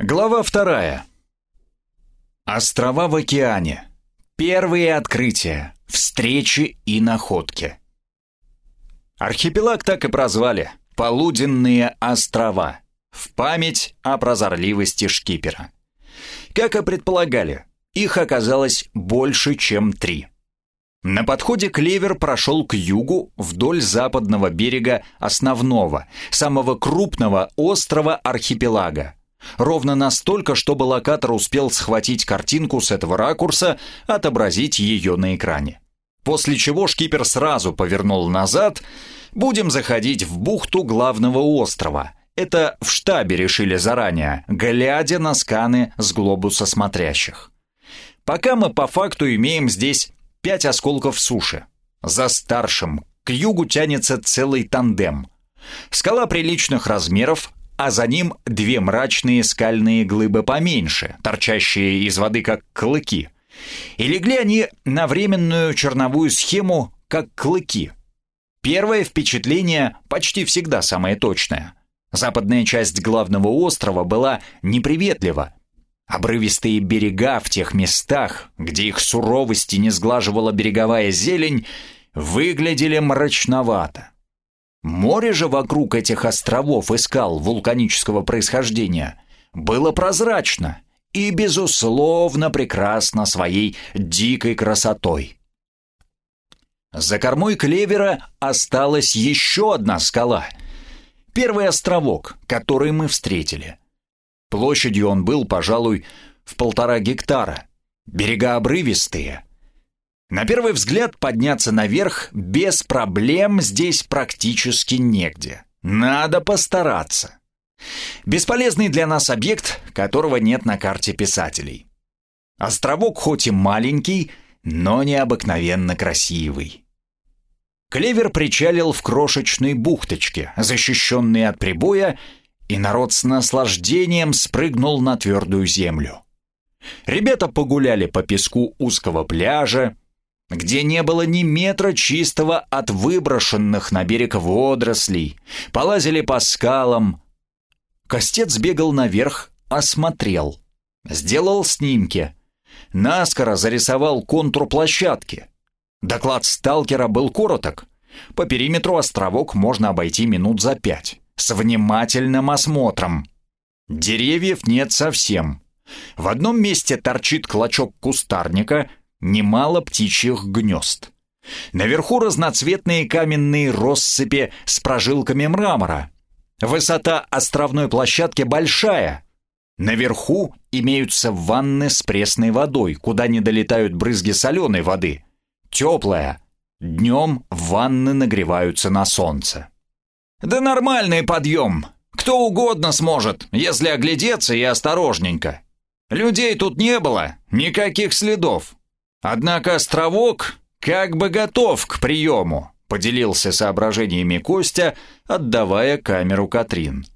Глава вторая. Острова в океане. Первые открытия, встречи и находки. Архипелаг так и прозвали «Полуденные острова» в память о прозорливости шкипера. Как и предполагали, их оказалось больше, чем три. На подходе клевер прошел к югу вдоль западного берега основного, самого крупного острова архипелага, Ровно настолько, чтобы локатор успел схватить картинку с этого ракурса, отобразить ее на экране. После чего шкипер сразу повернул назад. Будем заходить в бухту главного острова. Это в штабе решили заранее, глядя на сканы с глобуса смотрящих. Пока мы по факту имеем здесь пять осколков суши. За старшим к югу тянется целый тандем. Скала приличных размеров, а за ним две мрачные скальные глыбы поменьше, торчащие из воды как клыки. И легли они на временную черновую схему как клыки. Первое впечатление почти всегда самое точное. Западная часть главного острова была неприветлива. Обрывистые берега в тех местах, где их суровости не сглаживала береговая зелень, выглядели мрачновато. Море же вокруг этих островов искал вулканического происхождения было прозрачно и, безусловно, прекрасно своей дикой красотой. За кормой клевера осталась еще одна скала. Первый островок, который мы встретили. Площадью он был, пожалуй, в полтора гектара. Берега обрывистые, на первый взгляд подняться наверх без проблем здесь практически негде. Надо постараться. Бесполезный для нас объект, которого нет на карте писателей. Островок хоть и маленький, но необыкновенно красивый. Клевер причалил в крошечной бухточке, защищенной от прибоя, и народ с наслаждением спрыгнул на твердую землю. Ребята погуляли по песку узкого пляжа, где не было ни метра чистого от выброшенных на берег водорослей, полазили по скалам. Костец бегал наверх, осмотрел, сделал снимки, наскоро зарисовал контур площадки. Доклад сталкера был короток. По периметру островок можно обойти минут за пять, с внимательным осмотром. Деревьев нет совсем. В одном месте торчит клочок кустарника — немало птичьих гнезд. Наверху разноцветные каменные россыпи с прожилками мрамора. Высота островной площадки большая. Наверху имеются ванны с пресной водой, куда не долетают брызги соленой воды. Теплая. Днем ванны нагреваются на солнце. «Да нормальный подъем. Кто угодно сможет, если оглядеться и осторожненько. Людей тут не было, никаких следов. Однако островок как бы готов к приему, поделился соображениями Костя, отдавая камеру Катрин.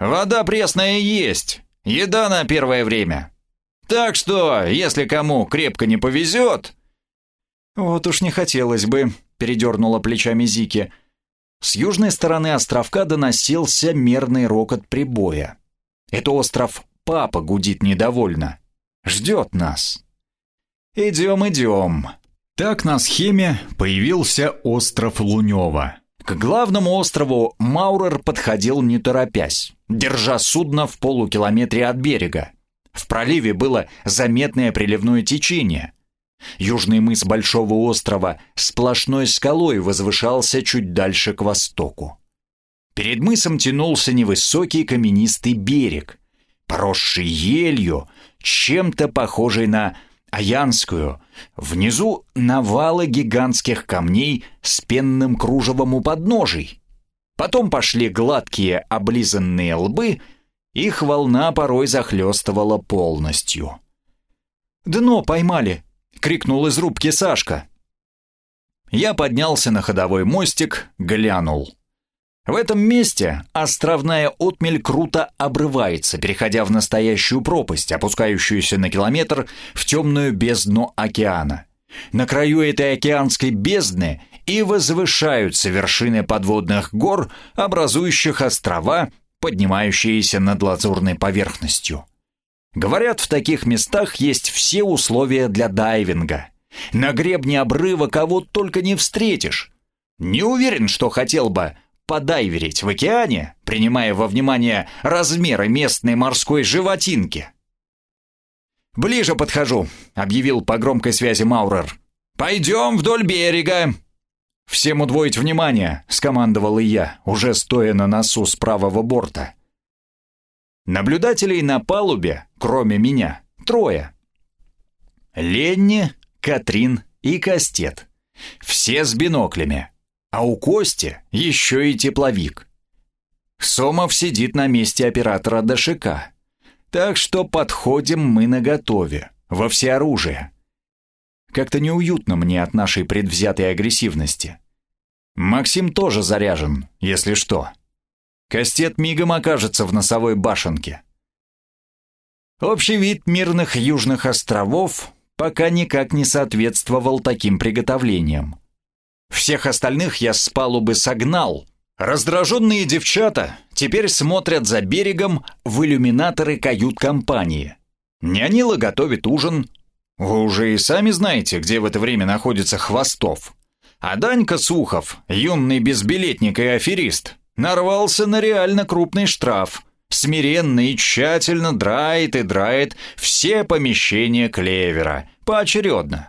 Вода пресная есть, еда на первое время. Так что, если кому крепко не повезет... Вот уж не хотелось бы, передернула плечами Зики. С южной стороны островка доносился мерный рокот прибоя. Это остров Папа гудит недовольно. Ждет нас. «Идем, идем». Так на схеме появился остров Лунева. К главному острову Маурер подходил не торопясь, держа судно в полукилометре от берега. В проливе было заметное приливное течение. Южный мыс Большого острова сплошной скалой возвышался чуть дальше к востоку. Перед мысом тянулся невысокий каменистый берег, поросший елью, чем-то похожий на Аянскую. Внизу навалы гигантских камней с пенным кружевом у подножий. Потом пошли гладкие облизанные лбы, их волна порой захлестывала полностью. «Дно поймали!» — крикнул из рубки Сашка. Я поднялся на ходовой мостик, глянул. В этом месте островная отмель круто обрывается, переходя в настоящую пропасть, опускающуюся на километр в темную бездну океана. На краю этой океанской бездны и возвышаются вершины подводных гор, образующих острова, поднимающиеся над лазурной поверхностью. Говорят, в таких местах есть все условия для дайвинга. На гребне обрыва кого только не встретишь. Не уверен, что хотел бы подайверить в океане, принимая во внимание размеры местной морской животинки. «Ближе подхожу», — объявил по громкой связи Маурер. «Пойдем вдоль берега». «Всем удвоить внимание», — скомандовал и я, уже стоя на носу с правого борта. Наблюдателей на палубе, кроме меня, трое. Ленни, Катрин и Кастет. Все с биноклями. А у Кости еще и тепловик. Сомов сидит на месте оператора ДШК. Так что подходим мы наготове, во всеоружие. Как-то неуютно мне от нашей предвзятой агрессивности. Максим тоже заряжен, если что. Кастет мигом окажется в носовой башенке. Общий вид мирных южных островов пока никак не соответствовал таким приготовлениям. Всех остальных я с палубы согнал. Раздраженные девчата теперь смотрят за берегом в иллюминаторы кают-компании. Нянила готовит ужин, вы уже и сами знаете, где в это время находится Хвостов. А Данька Сухов, юный безбилетник и аферист, нарвался на реально крупный штраф. Смиренно и тщательно драет и драет все помещения клевера, поочередно.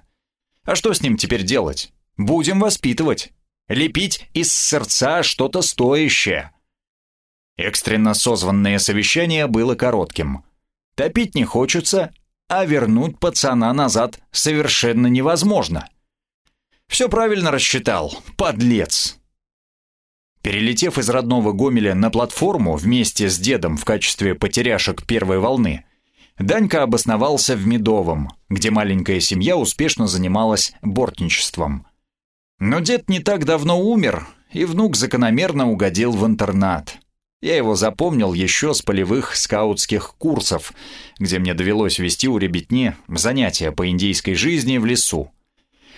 А что с ним теперь делать? Будем воспитывать. Лепить из сердца что-то стоящее. Экстренно созванное совещание было коротким. Топить не хочется, а вернуть пацана назад совершенно невозможно. Все правильно рассчитал, подлец. Перелетев из родного Гомеля на платформу вместе с дедом в качестве потеряшек первой волны, Данька обосновался в Медовом, где маленькая семья успешно занималась бортничеством. Но дед не так давно умер, и внук закономерно угодил в интернат. Я его запомнил еще с полевых скаутских курсов, где мне довелось вести у ребятни занятия по индейской жизни в лесу.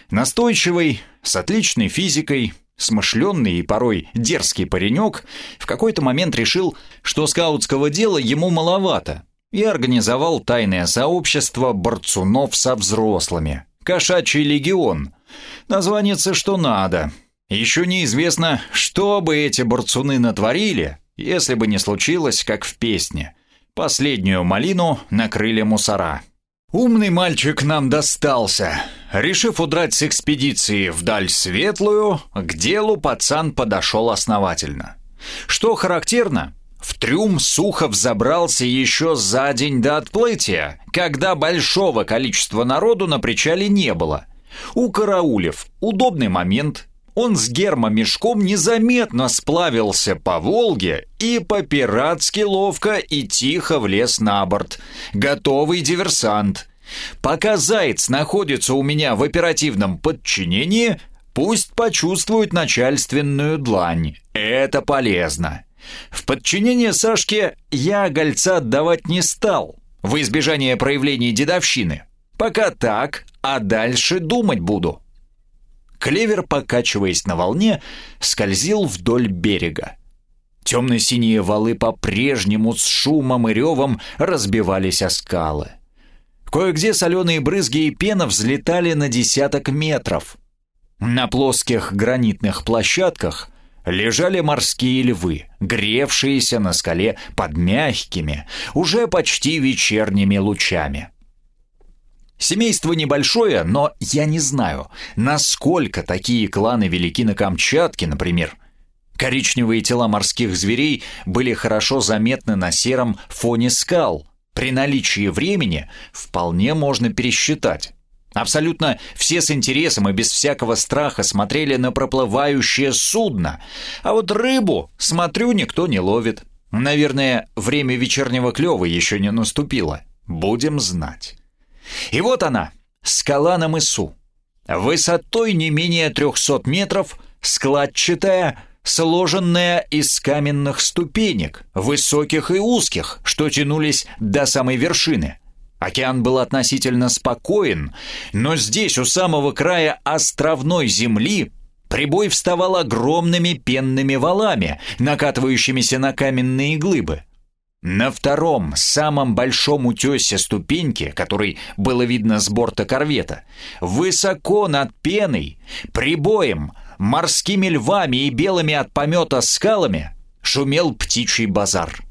Настойчивый, с отличной физикой, смышленный и порой дерзкий паренек в какой-то момент решил, что скаутского дела ему маловато, и организовал тайное сообщество борцунов со взрослыми, «Кошачий легион». Названится что надо. Еще неизвестно, что бы эти борцуны натворили, если бы не случилось, как в песне. Последнюю малину накрыли мусора. Умный мальчик нам достался. Решив удрать с экспедиции вдаль светлую, к делу пацан подошел основательно. Что характерно, в трюм Сухов забрался еще за день до отплытия, когда большого количества народу на причале не было. У караулев удобный момент, он с гермомешком незаметно сплавился по Волге и по-пиратски ловко и тихо влез на борт. Готовый диверсант. Пока заяц находится у меня в оперативном подчинении, пусть почувствует начальственную длань. Это полезно. В подчинение Сашке я гольца отдавать не стал, в избежание проявлений дедовщины. Пока так, а дальше думать буду. Клевер, покачиваясь на волне, скользил вдоль берега. Темно-синие валы по-прежнему с шумом и ревом разбивались о скалы. Кое-где соленые брызги и пена взлетали на десяток метров. На плоских гранитных площадках лежали морские львы, гревшиеся на скале под мягкими, уже почти вечерними лучами. Семейство небольшое, но я не знаю, насколько такие кланы велики на Камчатке, например. Коричневые тела морских зверей были хорошо заметны на сером фоне скал. При наличии времени вполне можно пересчитать. Абсолютно все с интересом и без всякого страха смотрели на проплывающее судно, а вот рыбу, смотрю, никто не ловит. Наверное, время вечернего клёва еще не наступило. Будем знать. И вот она, скала на мысу. Высотой не менее 300 метров, складчатая, сложенная из каменных ступенек, высоких и узких, что тянулись до самой вершины. Океан был относительно спокоен, но здесь, у самого края островной земли, прибой вставал огромными пенными валами, накатывающимися на каменные глыбы. На втором, самом большом утесе ступеньки, который было видно с борта корвета, высоко над пеной, прибоем, морскими львами и белыми от помета скалами шумел птичий базар.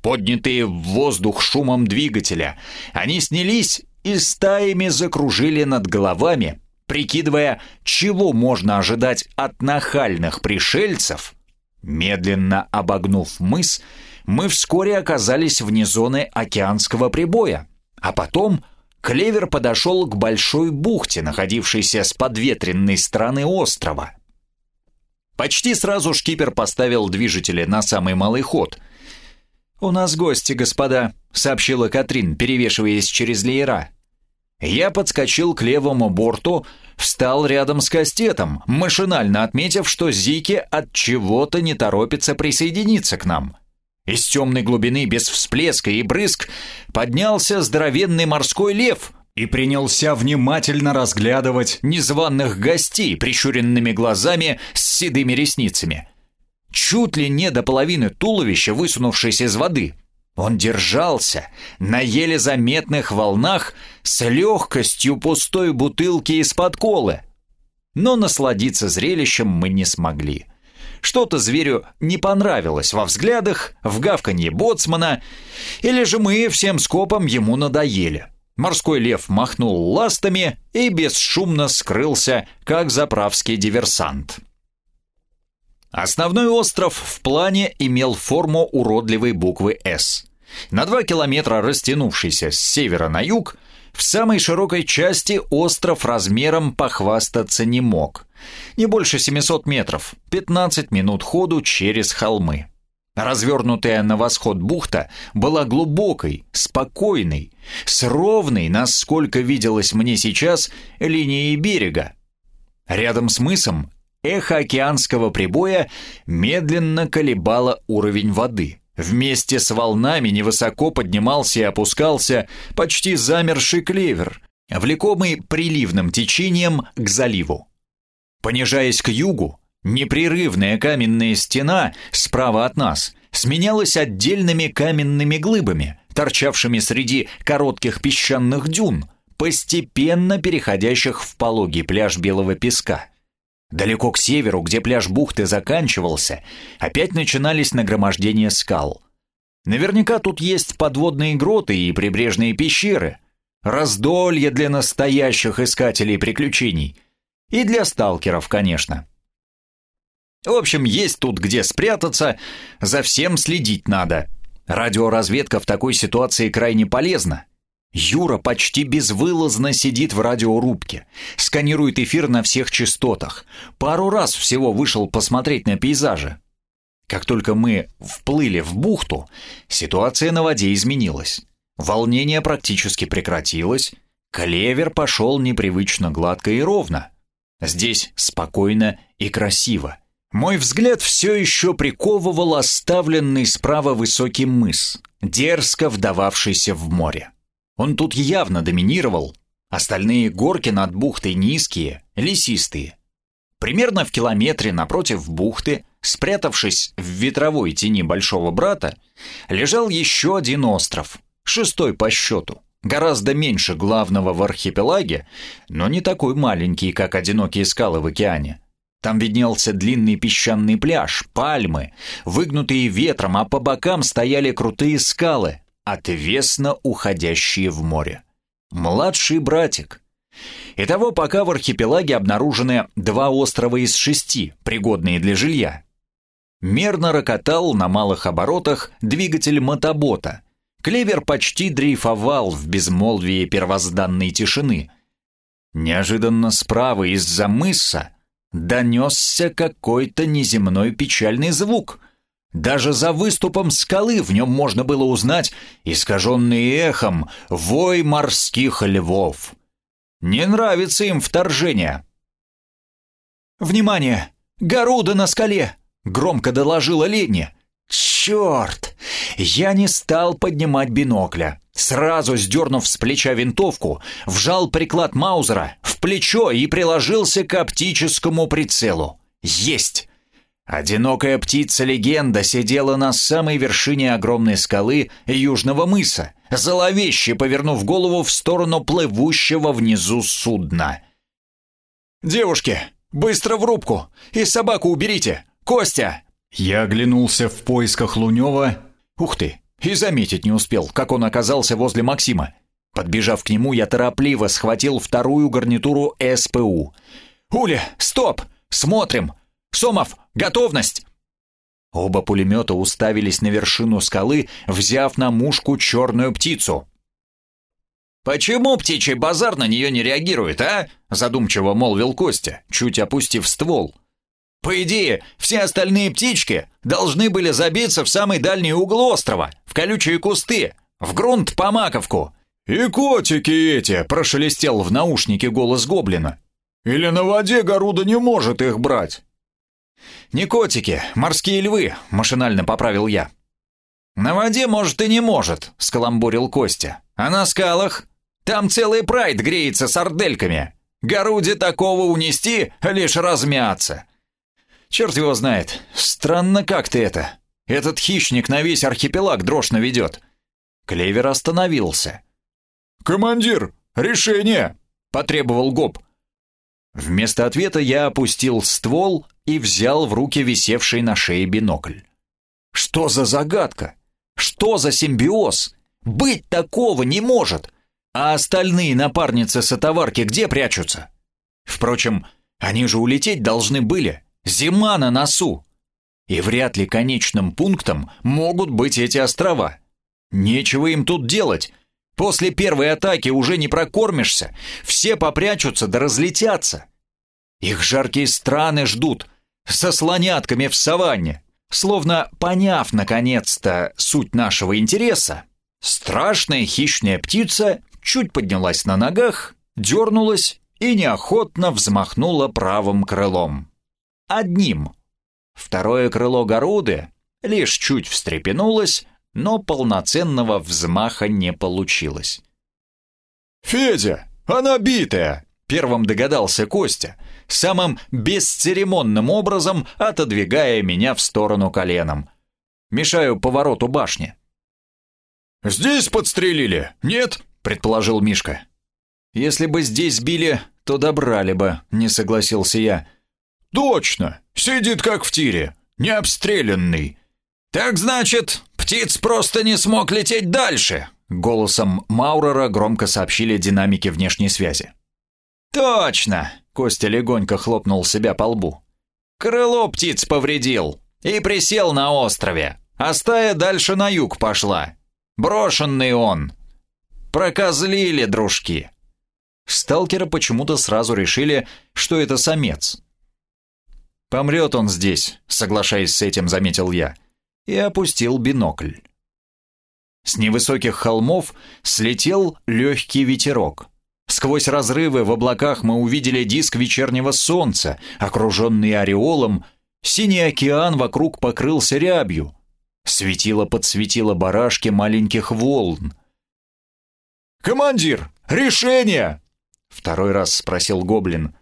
Поднятые в воздух шумом двигателя, они снялись и стаями закружили над головами, прикидывая, чего можно ожидать от нахальных пришельцев. Медленно обогнув мыс, мы вскоре оказались вне зоны океанского прибоя, а потом Клевер подошел к большой бухте, находившейся с подветренной стороны острова. Почти сразу шкипер поставил движители на самый малый ход. «У нас гости, господа», — сообщила Катрин, перевешиваясь через леера. Я подскочил к левому борту, встал рядом с кастетом, машинально отметив, что Зики от чего-то не торопится присоединиться к нам. Из темной глубины без всплеска и брызг поднялся здоровенный морской лев и принялся внимательно разглядывать незваных гостей прищуренными глазами с седыми ресницами. Чуть ли не до половины туловища, высунувшись из воды. Он держался на еле заметных волнах с легкостью пустой бутылки из-под колы. Но насладиться зрелищем мы не смогли. Что-то зверю не понравилось во взглядах, в гавканье боцмана, или же мы всем скопом ему надоели. Морской лев махнул ластами и бесшумно скрылся, как заправский диверсант. Основной остров в плане имел форму уродливой буквы «С». На два километра растянувшийся с севера на юг, в самой широкой части остров размером похвастаться не мог. Не больше 700 метров, 15 минут ходу через холмы. Развернутая на восход бухта была глубокой, спокойной, с ровной, насколько виделось мне сейчас, линией берега. Рядом с мысом эхо океанского прибоя медленно колебало уровень воды. Вместе с волнами невысоко поднимался и опускался почти замерший клевер, влекомый приливным течением к заливу. Понижаясь к югу, непрерывная каменная стена справа от нас сменялась отдельными каменными глыбами, торчавшими среди коротких песчаных дюн, постепенно переходящих в пологий пляж белого песка. Далеко к северу, где пляж бухты заканчивался, опять начинались нагромождения скал. Наверняка тут есть подводные гроты и прибрежные пещеры, раздолье для настоящих искателей приключений. И для сталкеров, конечно. В общем, есть тут где спрятаться, за всем следить надо. Радиоразведка в такой ситуации крайне полезна. Юра почти безвылазно сидит в радиорубке, сканирует эфир на всех частотах. Пару раз всего вышел посмотреть на пейзажи. Как только мы вплыли в бухту, ситуация на воде изменилась. Волнение практически прекратилось, клевер пошел непривычно гладко и ровно. Здесь спокойно и красиво. Мой взгляд все еще приковывал оставленный справа высокий мыс, дерзко вдававшийся в море. Он тут явно доминировал. Остальные горки над бухтой низкие, лесистые. Примерно в километре напротив бухты, спрятавшись в ветровой тени Большого Брата, лежал еще один остров, шестой по счету, гораздо меньше главного в архипелаге, но не такой маленький, как одинокие скалы в океане. Там виднелся длинный песчаный пляж, пальмы, выгнутые ветром, а по бокам стояли крутые скалы, отвесно уходящие в море. Младший братик. Итого пока в архипелаге обнаружены два острова из шести, пригодные для жилья. Мерно рокотал на малых оборотах двигатель мотобота. Клевер почти дрейфовал в безмолвии первозданной тишины. Неожиданно справа из-за мыса донесся какой-то неземной печальный звук — даже за выступом скалы в нем можно было узнать искаженный эхом вой морских львов. Не нравится им вторжение. «Внимание! Горуда на скале!» — громко доложила Леня. «Черт!» Я не стал поднимать бинокля. Сразу сдернув с плеча винтовку, вжал приклад Маузера в плечо и приложился к оптическому прицелу. Есть! Одинокая птица-легенда сидела на самой вершине огромной скалы южного мыса, зловеще повернув голову в сторону плывущего внизу судна. «Девушки, быстро в рубку! И собаку уберите! Костя!» Я оглянулся в поисках Лунева. Ух ты! И заметить не успел, как он оказался возле Максима. Подбежав к нему, я торопливо схватил вторую гарнитуру СПУ. «Уля, стоп! Смотрим! Сомов, готовность!» Оба пулемета уставились на вершину скалы, взяв на мушку черную птицу. «Почему птичий базар на нее не реагирует, а?» задумчиво молвил Костя, чуть опустив ствол. «По идее, все остальные птички должны были забиться в самый дальний угол острова, в колючие кусты, в грунт по маковку». «И котики эти!» – прошелестел в наушнике голос гоблина. «Или на воде Гаруда не может их брать?» «Не котики, морские львы», — машинально поправил я. «На воде, может, и не может», — скаламбурил Костя. «А на скалах? Там целый прайд греется с ордельками. Горуде такого унести, лишь размяться». «Черт его знает. Странно как-то это. Этот хищник на весь архипелаг дрожь наведет». Клевер остановился. «Командир, решение!» — потребовал Гоб. Вместо ответа я опустил ствол и взял в руки висевший на шее бинокль. Что за загадка? Что за симбиоз? Быть такого не может! А остальные напарницы сотоварки где прячутся? Впрочем, они же улететь должны были. Зима на носу. И вряд ли конечным пунктом могут быть эти острова. Нечего им тут делать. После первой атаки уже не прокормишься. Все попрячутся да разлетятся. Их жаркие страны ждут, со слонятками в саванне. Словно поняв наконец-то суть нашего интереса, страшная хищная птица чуть поднялась на ногах, дернулась и неохотно взмахнула правым крылом. Одним. Второе крыло Горуды лишь чуть встрепенулось, но полноценного взмаха не получилось. «Федя, она битая!» — первым догадался Костя, самым бесцеремонным образом отодвигая меня в сторону коленом. Мешаю повороту башни. «Здесь подстрелили, нет?» — предположил Мишка. «Если бы здесь били, то добрали бы», — не согласился я. «Точно! Сидит как в тире, не обстрелянный. Так значит, птиц просто не смог лететь дальше!» Голосом Маурера громко сообщили динамики внешней связи. «Точно!» — Костя легонько хлопнул себя по лбу. «Крыло птиц повредил и присел на острове, а стая дальше на юг пошла. Брошенный он. Прокозлили дружки». Сталкеры почему-то сразу решили, что это самец. «Помрет он здесь», — соглашаясь с этим, заметил я, и опустил бинокль. С невысоких холмов слетел легкий ветерок. Сквозь разрывы в облаках мы увидели диск вечернего солнца, окруженный ореолом, синий океан вокруг покрылся рябью. Светило подсветило барашки маленьких волн. «Командир, решение!» Второй раз спросил гоблин.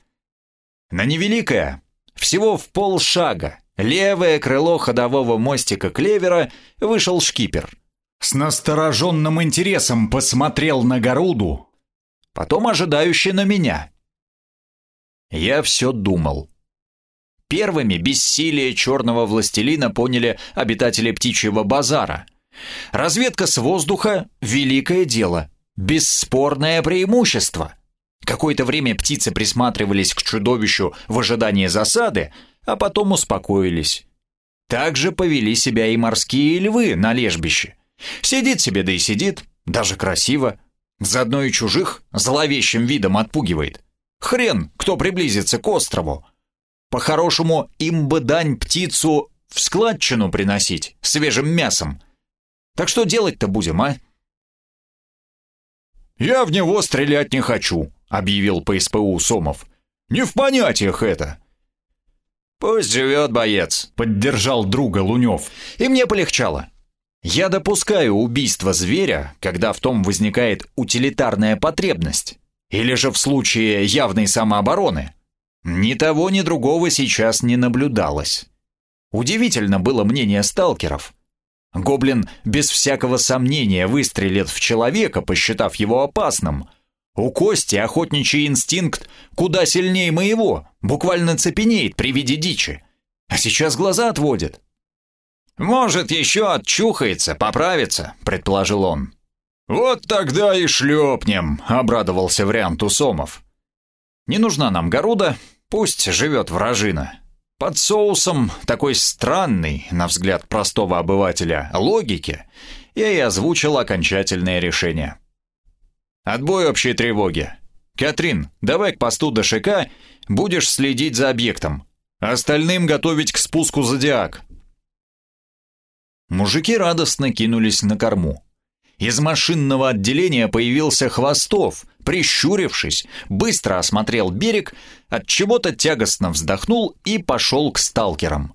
На невеликое, всего в полшага, левое крыло ходового мостика клевера вышел шкипер. С настороженным интересом посмотрел на Горуду, потом ожидающе на меня. Я все думал. Первыми бессилие черного властелина поняли обитатели птичьего базара. Разведка с воздуха — великое дело, бесспорное преимущество. Какое-то время птицы присматривались к чудовищу в ожидании засады, а потом успокоились. Так же повели себя и морские львы на лежбище. Сидит себе да и сидит, даже красиво. Заодно и чужих зловещим видом отпугивает. Хрен, кто приблизится к острову. По-хорошему, им бы дань птицу в складчину приносить, свежим мясом. Так что делать-то будем, а? «Я в него стрелять не хочу», — объявил по СПУ Сомов. «Не в понятиях это». «Пусть живет боец», — поддержал друга Лунев. И мне полегчало. Я допускаю убийство зверя, когда в том возникает утилитарная потребность, или же в случае явной самообороны. Ни того, ни другого сейчас не наблюдалось. Удивительно было мнение сталкеров. Гоблин без всякого сомнения выстрелит в человека, посчитав его опасным. У Кости охотничий инстинкт куда сильнее моего, буквально цепенеет при виде дичи. А сейчас глаза отводит. «Может, еще отчухается, поправится», — предположил он. «Вот тогда и шлепнем», — обрадовался варианту Сомов. «Не нужна нам Горуда, пусть живет вражина. Под соусом такой странной, на взгляд простого обывателя, логики я и озвучил окончательное решение. Отбой общей тревоги. Катрин, давай к посту ДШК, будешь следить за объектом. Остальным готовить к спуску зодиак. Мужики радостно кинулись на корму. Из машинного отделения появился Хвостов, прищурившись, быстро осмотрел берег, от чего-то тягостно вздохнул и пошел к сталкерам.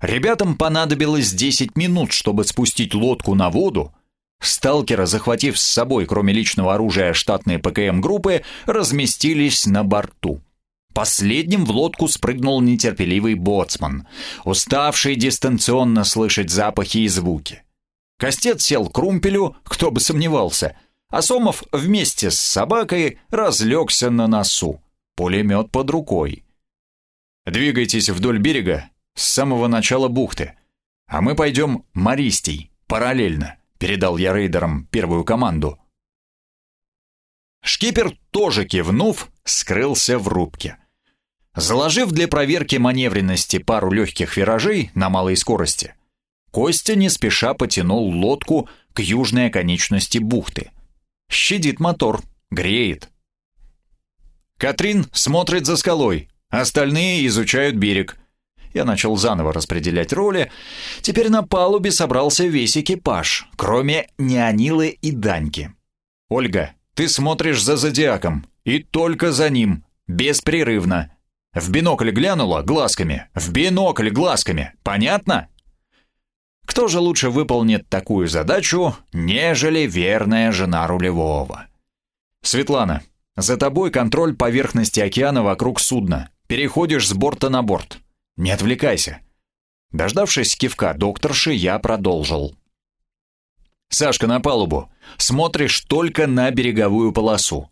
Ребятам понадобилось 10 минут, чтобы спустить лодку на воду. Сталкеры, захватив с собой, кроме личного оружия, штатные ПКМ-группы, разместились на борту. Последним в лодку спрыгнул нетерпеливый боцман, уставший дистанционно слышать запахи и звуки. Костец сел к румпелю, кто бы сомневался, а Сомов вместе с собакой разлегся на носу, пулемет под рукой. «Двигайтесь вдоль берега с самого начала бухты, а мы пойдем Мористей, параллельно», передал я рейдерам первую команду. Шкипер, тоже кивнув, скрылся в рубке. Заложив для проверки маневренности пару легких виражей на малой скорости, Костя не спеша потянул лодку к южной оконечности бухты. Щадит мотор, греет. Катрин смотрит за скалой, остальные изучают берег. Я начал заново распределять роли. Теперь на палубе собрался весь экипаж, кроме Неонилы и Даньки. «Ольга, ты смотришь за зодиаком, и только за ним, беспрерывно. В бинокль глянула глазками, в бинокль глазками, понятно? Кто же лучше выполнит такую задачу, нежели верная жена рулевого? Светлана, за тобой контроль поверхности океана вокруг судна. Переходишь с борта на борт. Не отвлекайся. Дождавшись кивка докторши, я продолжил. Сашка на палубу. Смотришь только на береговую полосу.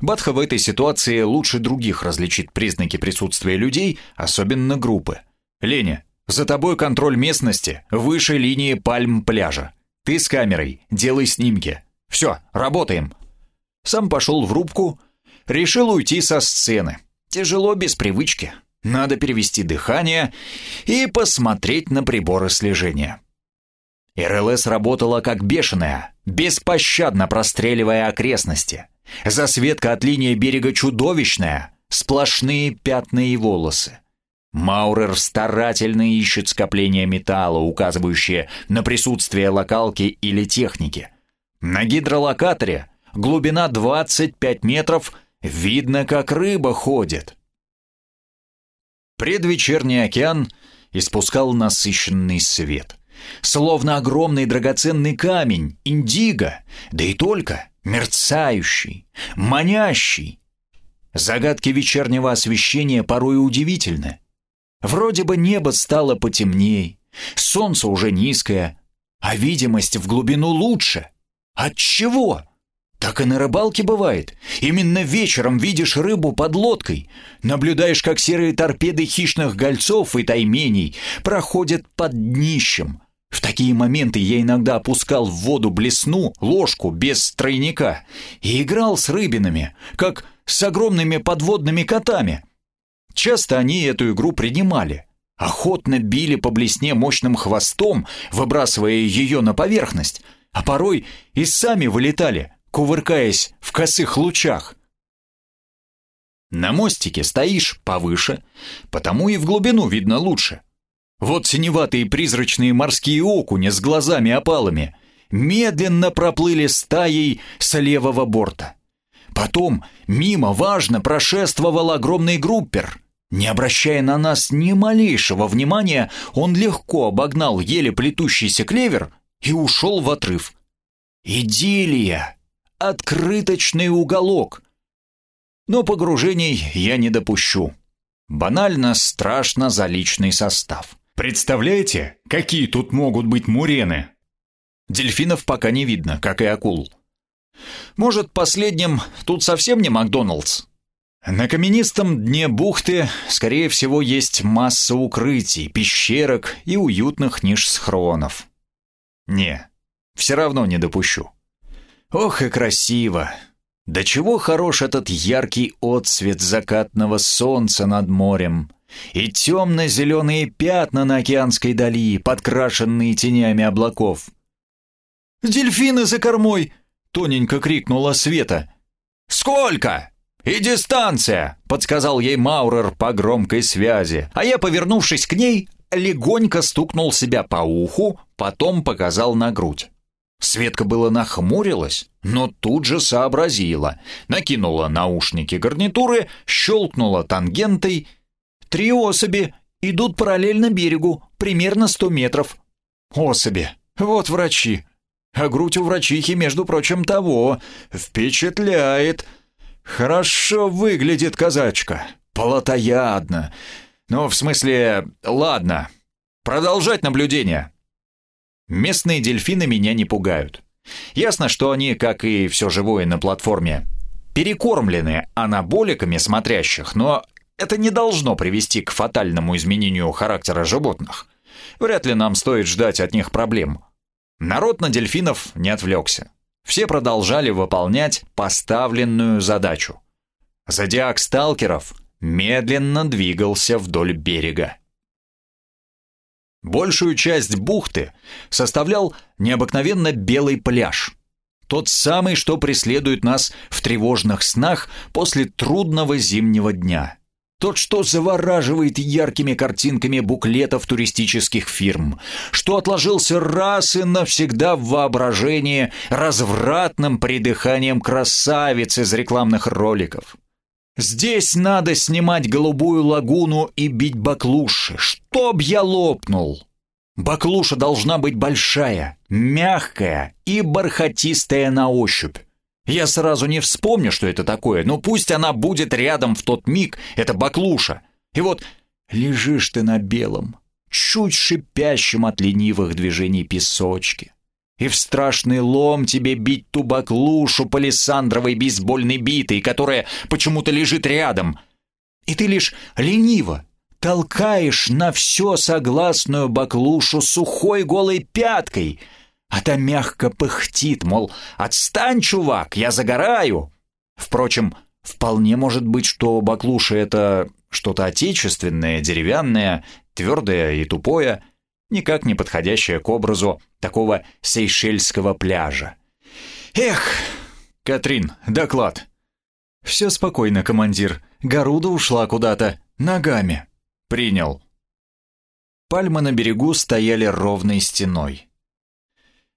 Батха в этой ситуации лучше других различит признаки присутствия людей, особенно группы. Леня, за тобой контроль местности выше линии пальм пляжа. Ты с камерой, делай снимки. Все, работаем. Сам пошел в рубку, решил уйти со сцены. Тяжело без привычки. Надо перевести дыхание и посмотреть на приборы слежения. РЛС работала как бешеная, беспощадно простреливая окрестности. Засветка от линии берега чудовищная, сплошные пятна и волосы. Маурер старательно ищет скопления металла, указывающие на присутствие локалки или техники. На гидролокаторе глубина 25 метров, видно, как рыба ходит. Предвечерний океан испускал насыщенный свет. Словно огромный драгоценный камень, индиго, да и только — мерцающий, манящий. Загадки вечернего освещения порой удивительны. Вроде бы небо стало потемней, солнце уже низкое, а видимость в глубину лучше. От чего? Так и на рыбалке бывает. Именно вечером видишь рыбу под лодкой, наблюдаешь, как серые торпеды хищных гольцов и тайменей проходят под днищем, в такие моменты я иногда опускал в воду блесну, ложку без тройника и играл с рыбинами, как с огромными подводными котами. Часто они эту игру принимали, охотно били по блесне мощным хвостом, выбрасывая ее на поверхность, а порой и сами вылетали, кувыркаясь в косых лучах. На мостике стоишь повыше, потому и в глубину видно лучше. Вот синеватые призрачные морские окуни с глазами опалами медленно проплыли стаей с левого борта. Потом мимо важно прошествовал огромный группер. Не обращая на нас ни малейшего внимания, он легко обогнал еле плетущийся клевер и ушел в отрыв. Идиллия! Открыточный уголок! Но погружений я не допущу. Банально страшно за личный состав. Представляете, какие тут могут быть мурены? Дельфинов пока не видно, как и акул. Может, последним тут совсем не Макдоналдс? На каменистом дне бухты, скорее всего, есть масса укрытий, пещерок и уютных ниш-схронов. Не, все равно не допущу. Ох и красиво! Да чего хорош этот яркий отсвет закатного солнца над морем и темно-зеленые пятна на океанской дали, подкрашенные тенями облаков. «Дельфины за кормой!» — тоненько крикнула Света. «Сколько?» «И дистанция!» — подсказал ей Маурер по громкой связи, а я, повернувшись к ней, легонько стукнул себя по уху, потом показал на грудь. Светка было нахмурилась, но тут же сообразила. Накинула наушники гарнитуры, щелкнула тангентой. Три особи идут параллельно берегу, примерно сто метров. Особи. Вот врачи. А грудь у врачихи, между прочим, того. Впечатляет. Хорошо выглядит казачка. Плотоядно. Ну, в смысле, ладно. Продолжать наблюдение. Местные дельфины меня не пугают. Ясно, что они, как и все живое на платформе, перекормлены анаболиками смотрящих, но это не должно привести к фатальному изменению характера животных. Вряд ли нам стоит ждать от них проблем. Народ на дельфинов не отвлекся. Все продолжали выполнять поставленную задачу. Зодиак сталкеров медленно двигался вдоль берега. Большую часть бухты составлял необыкновенно белый пляж. Тот самый, что преследует нас в тревожных снах после трудного зимнего дня. Тот, что завораживает яркими картинками буклетов туристических фирм, что отложился раз и навсегда в воображении развратным придыханием красавиц из рекламных роликов. Здесь надо снимать голубую лагуну и бить баклуши, чтоб я лопнул. Баклуша должна быть большая, мягкая и бархатистая на ощупь. Я сразу не вспомню, что это такое, но пусть она будет рядом в тот миг, это баклуша. И вот лежишь ты на белом, чуть шипящем от ленивых движений песочке и в страшный лом тебе бить ту баклушу палисандровой бейсбольной битой, которая почему-то лежит рядом. И ты лишь лениво толкаешь на все согласную баклушу сухой голой пяткой, а та мягко пыхтит, мол, «Отстань, чувак, я загораю!» Впрочем, вполне может быть, что баклуша — это что-то отечественное, деревянное, твердое и тупое — никак не подходящая к образу такого сейшельского пляжа. «Эх!» «Катрин, доклад!» «Все спокойно, командир. Гаруда ушла куда-то. Ногами». «Принял». Пальмы на берегу стояли ровной стеной.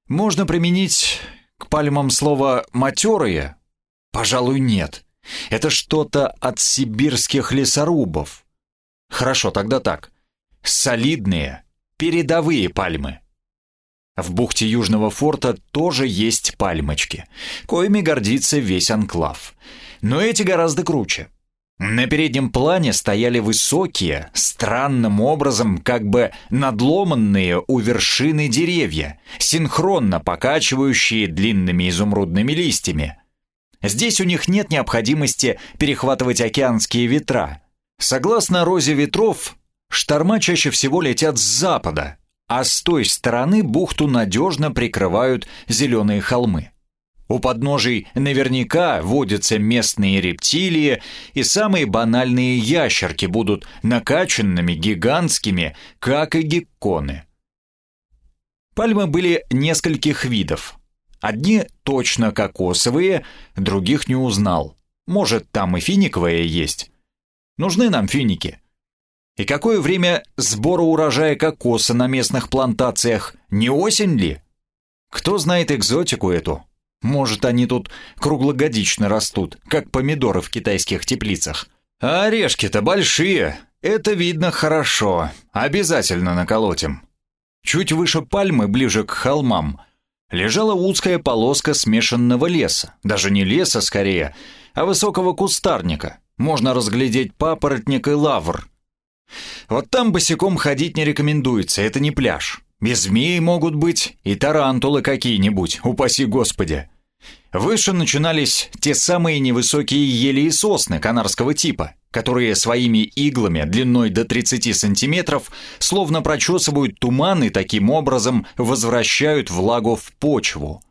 Можно применить к пальмам слово «матерые»? Пожалуй, нет. Это что-то от сибирских лесорубов. Хорошо, тогда так. Солидные, передовые пальмы. В бухте Южного форта тоже есть пальмочки, коими гордится весь анклав. Но эти гораздо круче. На переднем плане стояли высокие, странным образом как бы надломанные у вершины деревья, синхронно покачивающие длинными изумрудными листьями. Здесь у них нет необходимости перехватывать океанские ветра. Согласно розе ветров, Шторма чаще всего летят с запада, а с той стороны бухту надежно прикрывают зеленые холмы. У подножий наверняка водятся местные рептилии, и самые банальные ящерки будут накачанными, гигантскими, как и гекконы. Пальмы были нескольких видов. Одни точно кокосовые, других не узнал. Может, там и финиковые есть. Нужны нам финики. И какое время сбора урожая кокоса на местных плантациях? Не осень ли? Кто знает экзотику эту? Может, они тут круглогодично растут, как помидоры в китайских теплицах. А орешки-то большие, это видно хорошо, обязательно наколотим. Чуть выше пальмы, ближе к холмам, лежала узкая полоска смешанного леса. Даже не леса, скорее, а высокого кустарника. Можно разглядеть папоротник и лавр. Вот там босиком ходить не рекомендуется, это не пляж. Без змеи могут быть и тарантулы какие-нибудь, упаси господи. Выше начинались те самые невысокие ели и сосны канарского типа, которые своими иглами длиной до 30 сантиметров словно прочесывают туман и таким образом возвращают влагу в почву.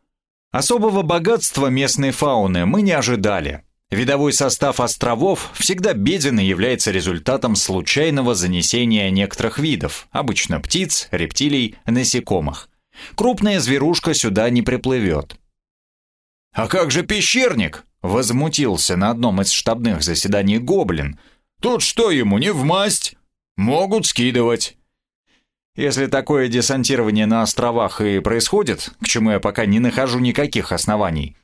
Особого богатства местной фауны мы не ожидали. Видовой состав островов всегда беден и является результатом случайного занесения некоторых видов, обычно птиц, рептилий, насекомых. Крупная зверушка сюда не приплывет. «А как же пещерник?» — возмутился на одном из штабных заседаний Гоблин. «Тут что ему, не в масть? Могут скидывать». Если такое десантирование на островах и происходит, к чему я пока не нахожу никаких оснований,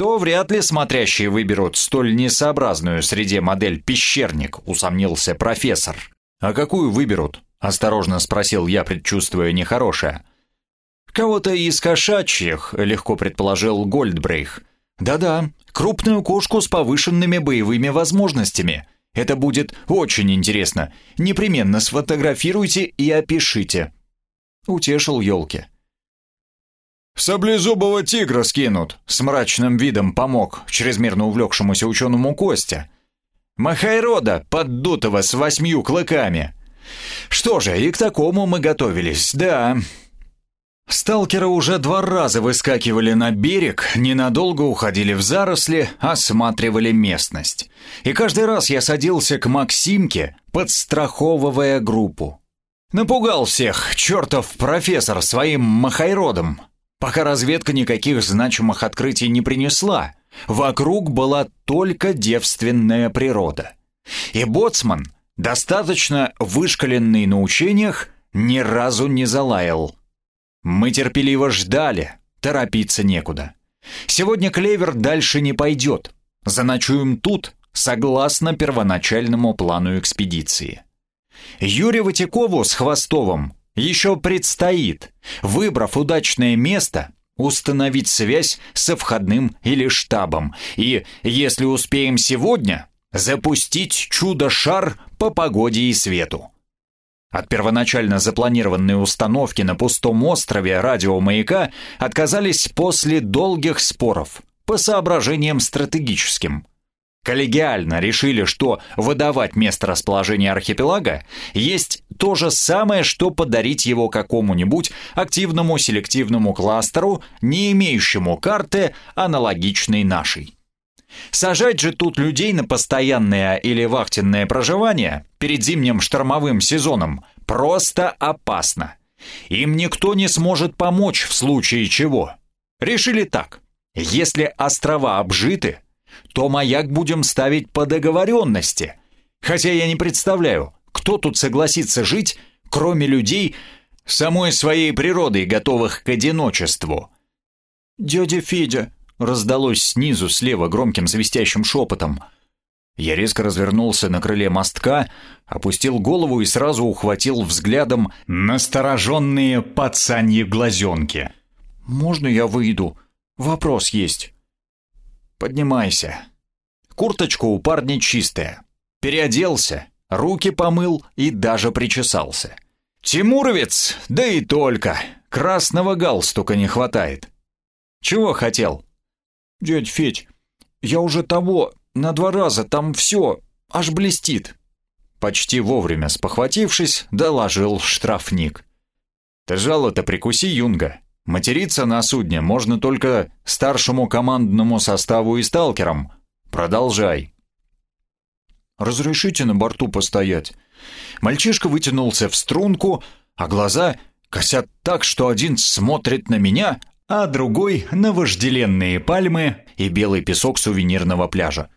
то вряд ли смотрящие выберут столь несообразную среде модель «пещерник», усомнился профессор. «А какую выберут?» – осторожно спросил я, предчувствуя нехорошее. «Кого-то из кошачьих», — легко предположил Гольдбрейх. «Да-да, крупную кошку с повышенными боевыми возможностями. Это будет очень интересно. Непременно сфотографируйте и опишите». Утешил елки. «Саблезубого тигра скинут», — с мрачным видом помог чрезмерно увлекшемуся ученому Костя. «Махайрода, поддутого с восьмью клыками». «Что же, и к такому мы готовились, да». Сталкеры уже два раза выскакивали на берег, ненадолго уходили в заросли, осматривали местность. И каждый раз я садился к Максимке, подстраховывая группу. Напугал всех, чертов профессор, своим махайродом. Пока разведка никаких значимых открытий не принесла, вокруг была только девственная природа. И боцман, достаточно вышкаленный на учениях, ни разу не залаял. Мы терпеливо ждали, торопиться некуда. Сегодня клевер дальше не пойдет. Заночуем тут, согласно первоначальному плану экспедиции. Юрию Ватякову с Хвостовым еще предстоит, выбрав удачное место, установить связь со входным или штабом и, если успеем сегодня, запустить чудо-шар по погоде и свету. От первоначально запланированной установки на пустом острове радиомаяка отказались после долгих споров по соображениям стратегическим. Коллегиально решили, что выдавать место расположения архипелага есть то же самое, что подарить его какому-нибудь активному селективному кластеру, не имеющему карты, аналогичной нашей. Сажать же тут людей на постоянное или вахтенное проживание перед зимним штормовым сезоном просто опасно. Им никто не сможет помочь в случае чего. Решили так. Если острова обжиты, то маяк будем ставить по договоренности. Хотя я не представляю, кто тут согласится жить, кроме людей, самой своей природой, готовых к одиночеству. «Дядя Федя», раздалось снизу слева громким свистящим шепотом. Я резко развернулся на крыле мостка, опустил голову и сразу ухватил взглядом настороженные пацаньи глазенки. «Можно я выйду? Вопрос есть». «Поднимайся». Курточка у парня чистая. Переоделся, руки помыл и даже причесался. «Тимуровец, да и только. Красного галстука не хватает». «Чего хотел?» «Дядь Федь, я уже того, на два раза, там все, аж блестит». Почти вовремя спохватившись, доложил штрафник. «Ты жало-то прикуси, Юнга. Материться на судне можно только старшему командному составу и сталкерам. Продолжай». «Разрешите на борту постоять?» Мальчишка вытянулся в струнку, а глаза косят так, что один смотрит на меня, а другой — на вожделенные пальмы и белый песок сувенирного пляжа.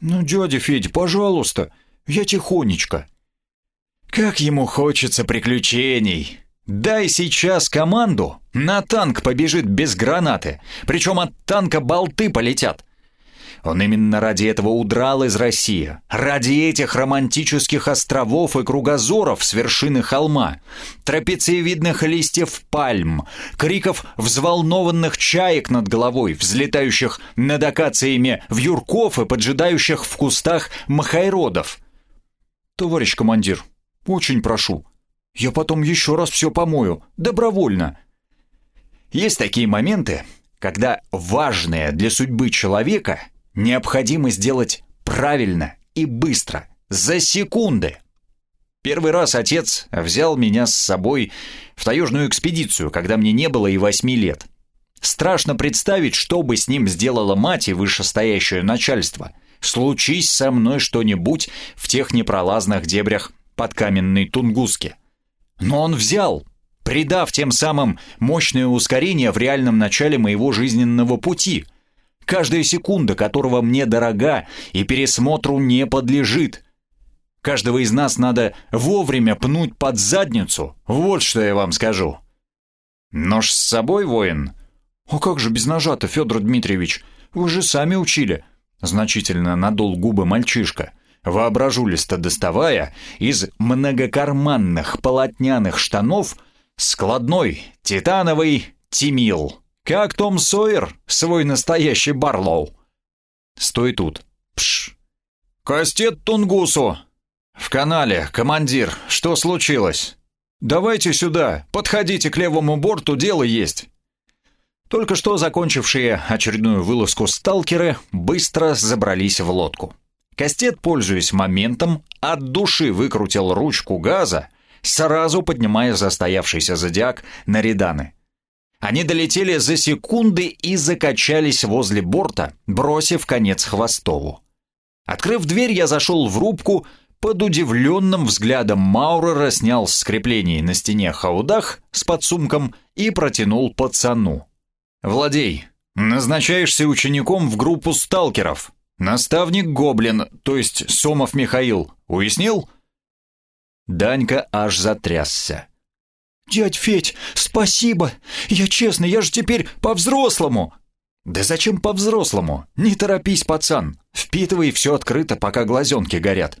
«Ну, дядя Федь, пожалуйста, я тихонечко». Как ему хочется приключений. Дай сейчас команду, на танк побежит без гранаты, причем от танка болты полетят. Он именно ради этого удрал из России, ради этих романтических островов и кругозоров с вершины холма, трапециевидных листьев пальм, криков взволнованных чаек над головой, взлетающих над акациями вьюрков и поджидающих в кустах махайродов. «Товарищ командир, очень прошу, я потом еще раз все помою, добровольно». Есть такие моменты, когда важное для судьбы человека необходимо сделать правильно и быстро, за секунды. Первый раз отец взял меня с собой в таежную экспедицию, когда мне не было и восьми лет. Страшно представить, что бы с ним сделала мать и вышестоящее начальство. Случись со мной что-нибудь в тех непролазных дебрях под каменной Тунгуске. Но он взял, придав тем самым мощное ускорение в реальном начале моего жизненного пути – каждая секунда которого мне дорога и пересмотру не подлежит. Каждого из нас надо вовремя пнуть под задницу, вот что я вам скажу. Нож с собой, воин? А как же без ножа-то, Федор Дмитриевич? Вы же сами учили. Значительно надул губы мальчишка, воображулисто доставая из многокарманных полотняных штанов складной титановый тимил. Как Том Сойер, свой настоящий Барлоу. Стой тут. Пш. Кастет Тунгусу. В канале, командир, что случилось? Давайте сюда, подходите к левому борту, дело есть. Только что закончившие очередную вылазку сталкеры быстро забрались в лодку. Кастет, пользуясь моментом, от души выкрутил ручку газа, сразу поднимая застоявшийся зодиак на реданы. Они долетели за секунды и закачались возле борта, бросив конец Хвостову. Открыв дверь, я зашел в рубку, под удивленным взглядом Маурера снял с креплений на стене хаудах с подсумком и протянул пацану. «Владей, назначаешься учеником в группу сталкеров. Наставник Гоблин, то есть Сомов Михаил. Уяснил?» Данька аж затрясся. «Дядь Федь, спасибо! Я честно, я же теперь по-взрослому!» «Да зачем по-взрослому? Не торопись, пацан! Впитывай все открыто, пока глазенки горят!»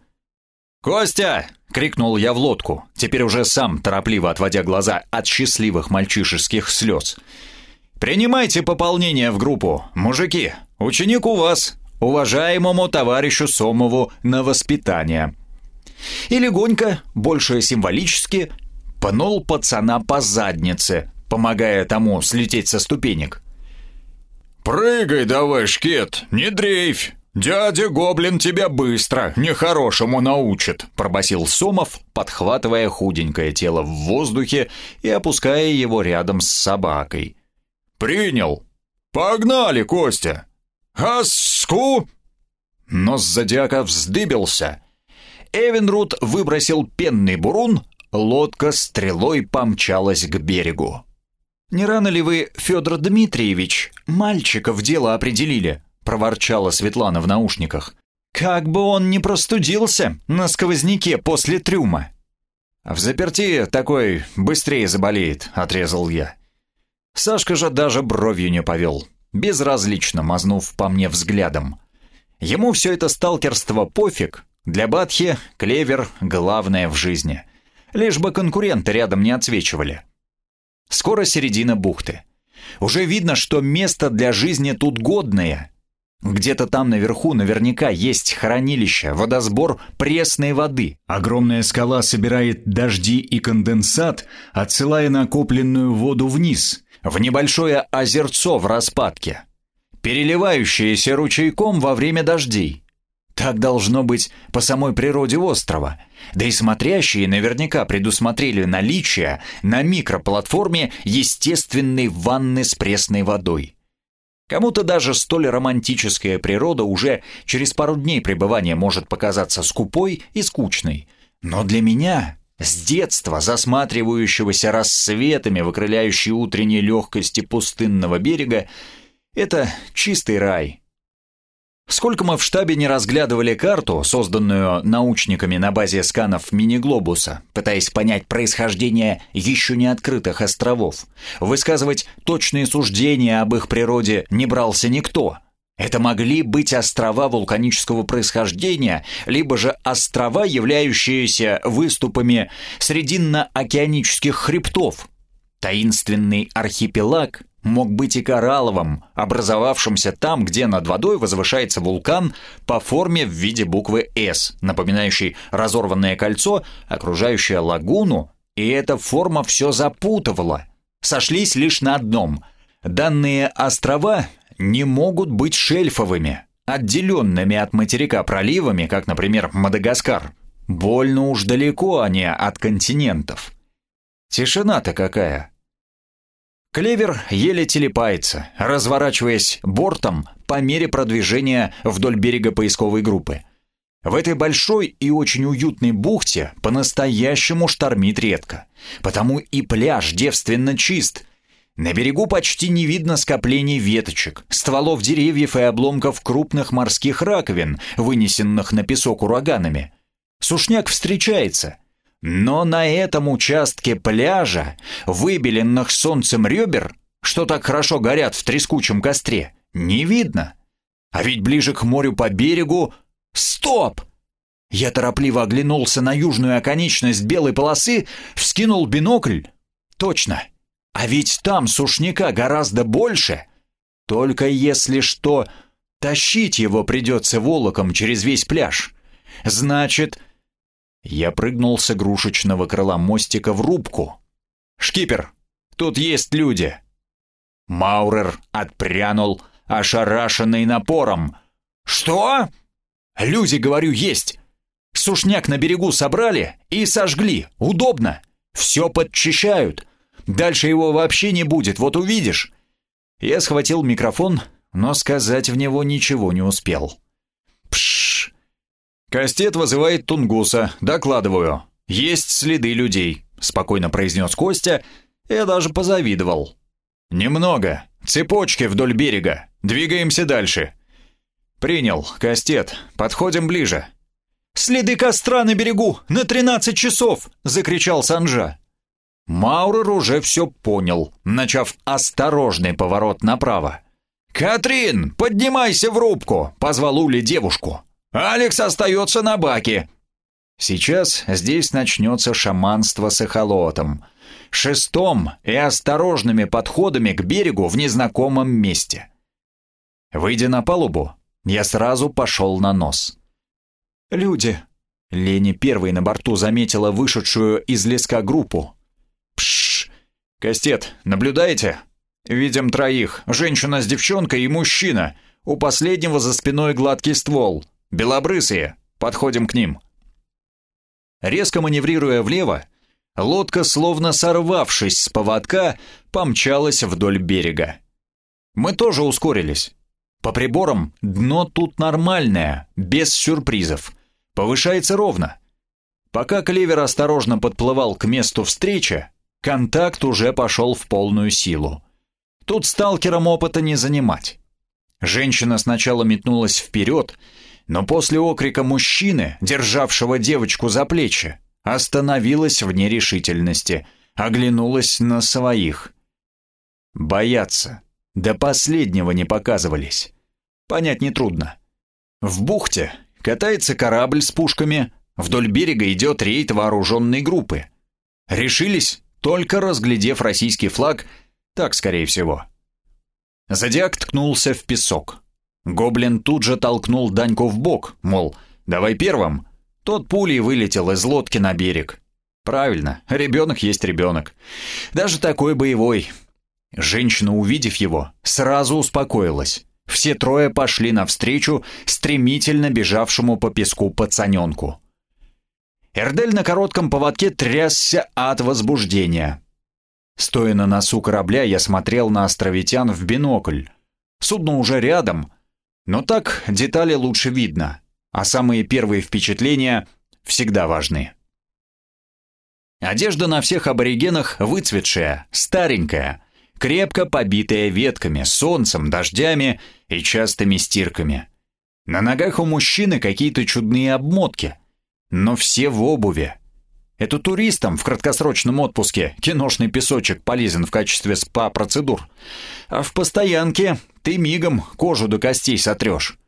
«Костя!» — крикнул я в лодку, теперь уже сам торопливо отводя глаза от счастливых мальчишеских слез. «Принимайте пополнение в группу, мужики! Ученик у вас, уважаемому товарищу Сомову на воспитание!» И легонько, больше символически, пнул пацана по заднице, помогая тому слететь со ступенек. «Прыгай давай, шкет, не дрейфь! Дядя Гоблин тебя быстро, нехорошему научит!» пробасил Сомов, подхватывая худенькое тело в воздухе и опуская его рядом с собакой. «Принял! Погнали, Костя! Аску!» Нос зодиака вздыбился. Эвенрут выбросил пенный бурун, лодка стрелой помчалась к берегу. «Не рано ли вы, Федор Дмитриевич, мальчика в дело определили?» — проворчала Светлана в наушниках. «Как бы он не простудился на сквозняке после трюма!» «В заперти такой быстрее заболеет», — отрезал я. Сашка же даже бровью не повел, безразлично мазнув по мне взглядом. Ему все это сталкерство пофиг, для Батхи клевер — главное в жизни лишь бы конкуренты рядом не отсвечивали. Скоро середина бухты. Уже видно, что место для жизни тут годное. Где-то там наверху наверняка есть хранилище, водосбор пресной воды. Огромная скала собирает дожди и конденсат, отсылая накопленную воду вниз, в небольшое озерцо в распадке, переливающееся ручейком во время дождей. Так должно быть по самой природе острова. Да и смотрящие наверняка предусмотрели наличие на микроплатформе естественной ванны с пресной водой. Кому-то даже столь романтическая природа уже через пару дней пребывания может показаться скупой и скучной. Но для меня, с детства засматривающегося рассветами в окрыляющей утренней легкости пустынного берега, это чистый рай, Сколько мы в штабе не разглядывали карту, созданную научниками на базе сканов мини-глобуса, пытаясь понять происхождение еще не открытых островов, высказывать точные суждения об их природе не брался никто. Это могли быть острова вулканического происхождения, либо же острова, являющиеся выступами срединно-океанических хребтов. Таинственный архипелаг мог быть и коралловым, образовавшимся там, где над водой возвышается вулкан по форме в виде буквы «С», напоминающей разорванное кольцо, окружающее лагуну, и эта форма все запутывала. Сошлись лишь на одном. Данные острова не могут быть шельфовыми, отделенными от материка проливами, как, например, Мадагаскар. Больно уж далеко они от континентов. Тишина-то какая. Клевер еле телепается, разворачиваясь бортом по мере продвижения вдоль берега поисковой группы. В этой большой и очень уютной бухте по-настоящему штормит редко, потому и пляж девственно чист, на берегу почти не видно скоплений веточек, стволов деревьев и обломков крупных морских раковин, вынесенных на песок ураганами. Сушняк встречается. Но на этом участке пляжа, выбеленных солнцем ребер, что так хорошо горят в трескучем костре, не видно. А ведь ближе к морю по берегу... Стоп! Я торопливо оглянулся на южную оконечность белой полосы, вскинул бинокль. Точно, а ведь там сушняка гораздо больше. Только если что, тащить его придется волоком через весь пляж. Значит... Я прыгнул с игрушечного крыла мостика в рубку. «Шкипер, тут есть люди!» Маурер отпрянул, ошарашенный напором. «Что?» «Люди, говорю, есть!» Сушняк на берегу собрали и сожгли. Удобно. Все подчищают. Дальше его вообще не будет, вот увидишь». Я схватил микрофон, но сказать в него ничего не успел. Пшш. Кастет вызывает Тунгуса, докладываю. Есть следы людей, спокойно произнес Костя. Я даже позавидовал. Немного. Цепочки вдоль берега. Двигаемся дальше. Принял, Кастет. Подходим ближе. Следы костра на берегу на тринадцать часов, закричал Санжа. Маурер уже все понял, начав осторожный поворот направо. «Катрин, поднимайся в рубку!» — позвал Ули девушку. «Алекс остается на баке!» Сейчас здесь начнется шаманство с эхолотом, шестом и осторожными подходами к берегу в незнакомом месте. Выйдя на палубу, я сразу пошел на нос. «Люди!» — Лени первой на борту заметила вышедшую из леска группу. Пшш! Кастет, наблюдаете? Видим троих. Женщина с девчонкой и мужчина. У последнего за спиной гладкий ствол. Белобрысые. Подходим к ним. Резко маневрируя влево, лодка, словно сорвавшись с поводка, помчалась вдоль берега. Мы тоже ускорились. По приборам дно тут нормальное, без сюрпризов. Повышается ровно. Пока клевер осторожно подплывал к месту встречи, Контакт уже пошел в полную силу. Тут сталкерам опыта не занимать. Женщина сначала метнулась вперед, но после окрика мужчины, державшего девочку за плечи, остановилась в нерешительности, оглянулась на своих. Боятся. До последнего не показывались. Понять нетрудно. В бухте катается корабль с пушками, вдоль берега идет рейд вооруженной группы. Решились только разглядев российский флаг, так скорее всего. Зодиак ткнулся в песок. Гоблин тут же толкнул Даньку в бок, мол, давай первым. Тот пулей вылетел из лодки на берег. Правильно, ребенок есть ребенок. Даже такой боевой. Женщина, увидев его, сразу успокоилась. Все трое пошли навстречу стремительно бежавшему по песку пацаненку. Эрдель на коротком поводке трясся от возбуждения. Стоя на носу корабля, я смотрел на островитян в бинокль. Судно уже рядом, но так детали лучше видно, а самые первые впечатления всегда важны. Одежда на всех аборигенах выцветшая, старенькая, крепко побитая ветками, солнцем, дождями и частыми стирками. На ногах у мужчины какие-то чудные обмотки, но все в обуви. Это туристам в краткосрочном отпуске киношный песочек полезен в качестве спа-процедур. А в постоянке ты мигом кожу до костей сотрешь.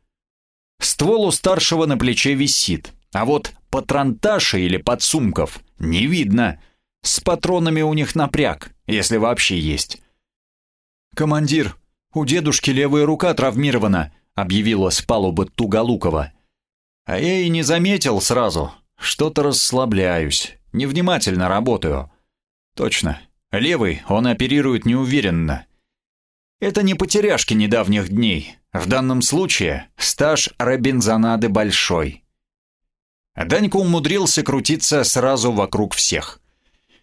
Ствол у старшего на плече висит, а вот патронташа или подсумков не видно. С патронами у них напряг, если вообще есть. «Командир, у дедушки левая рука травмирована», объявила с палубы Туголукова. А я и не заметил сразу. Что-то расслабляюсь, невнимательно работаю. Точно, левый он оперирует неуверенно. Это не потеряшки недавних дней. В данном случае стаж Робинзонады большой. Данька умудрился крутиться сразу вокруг всех.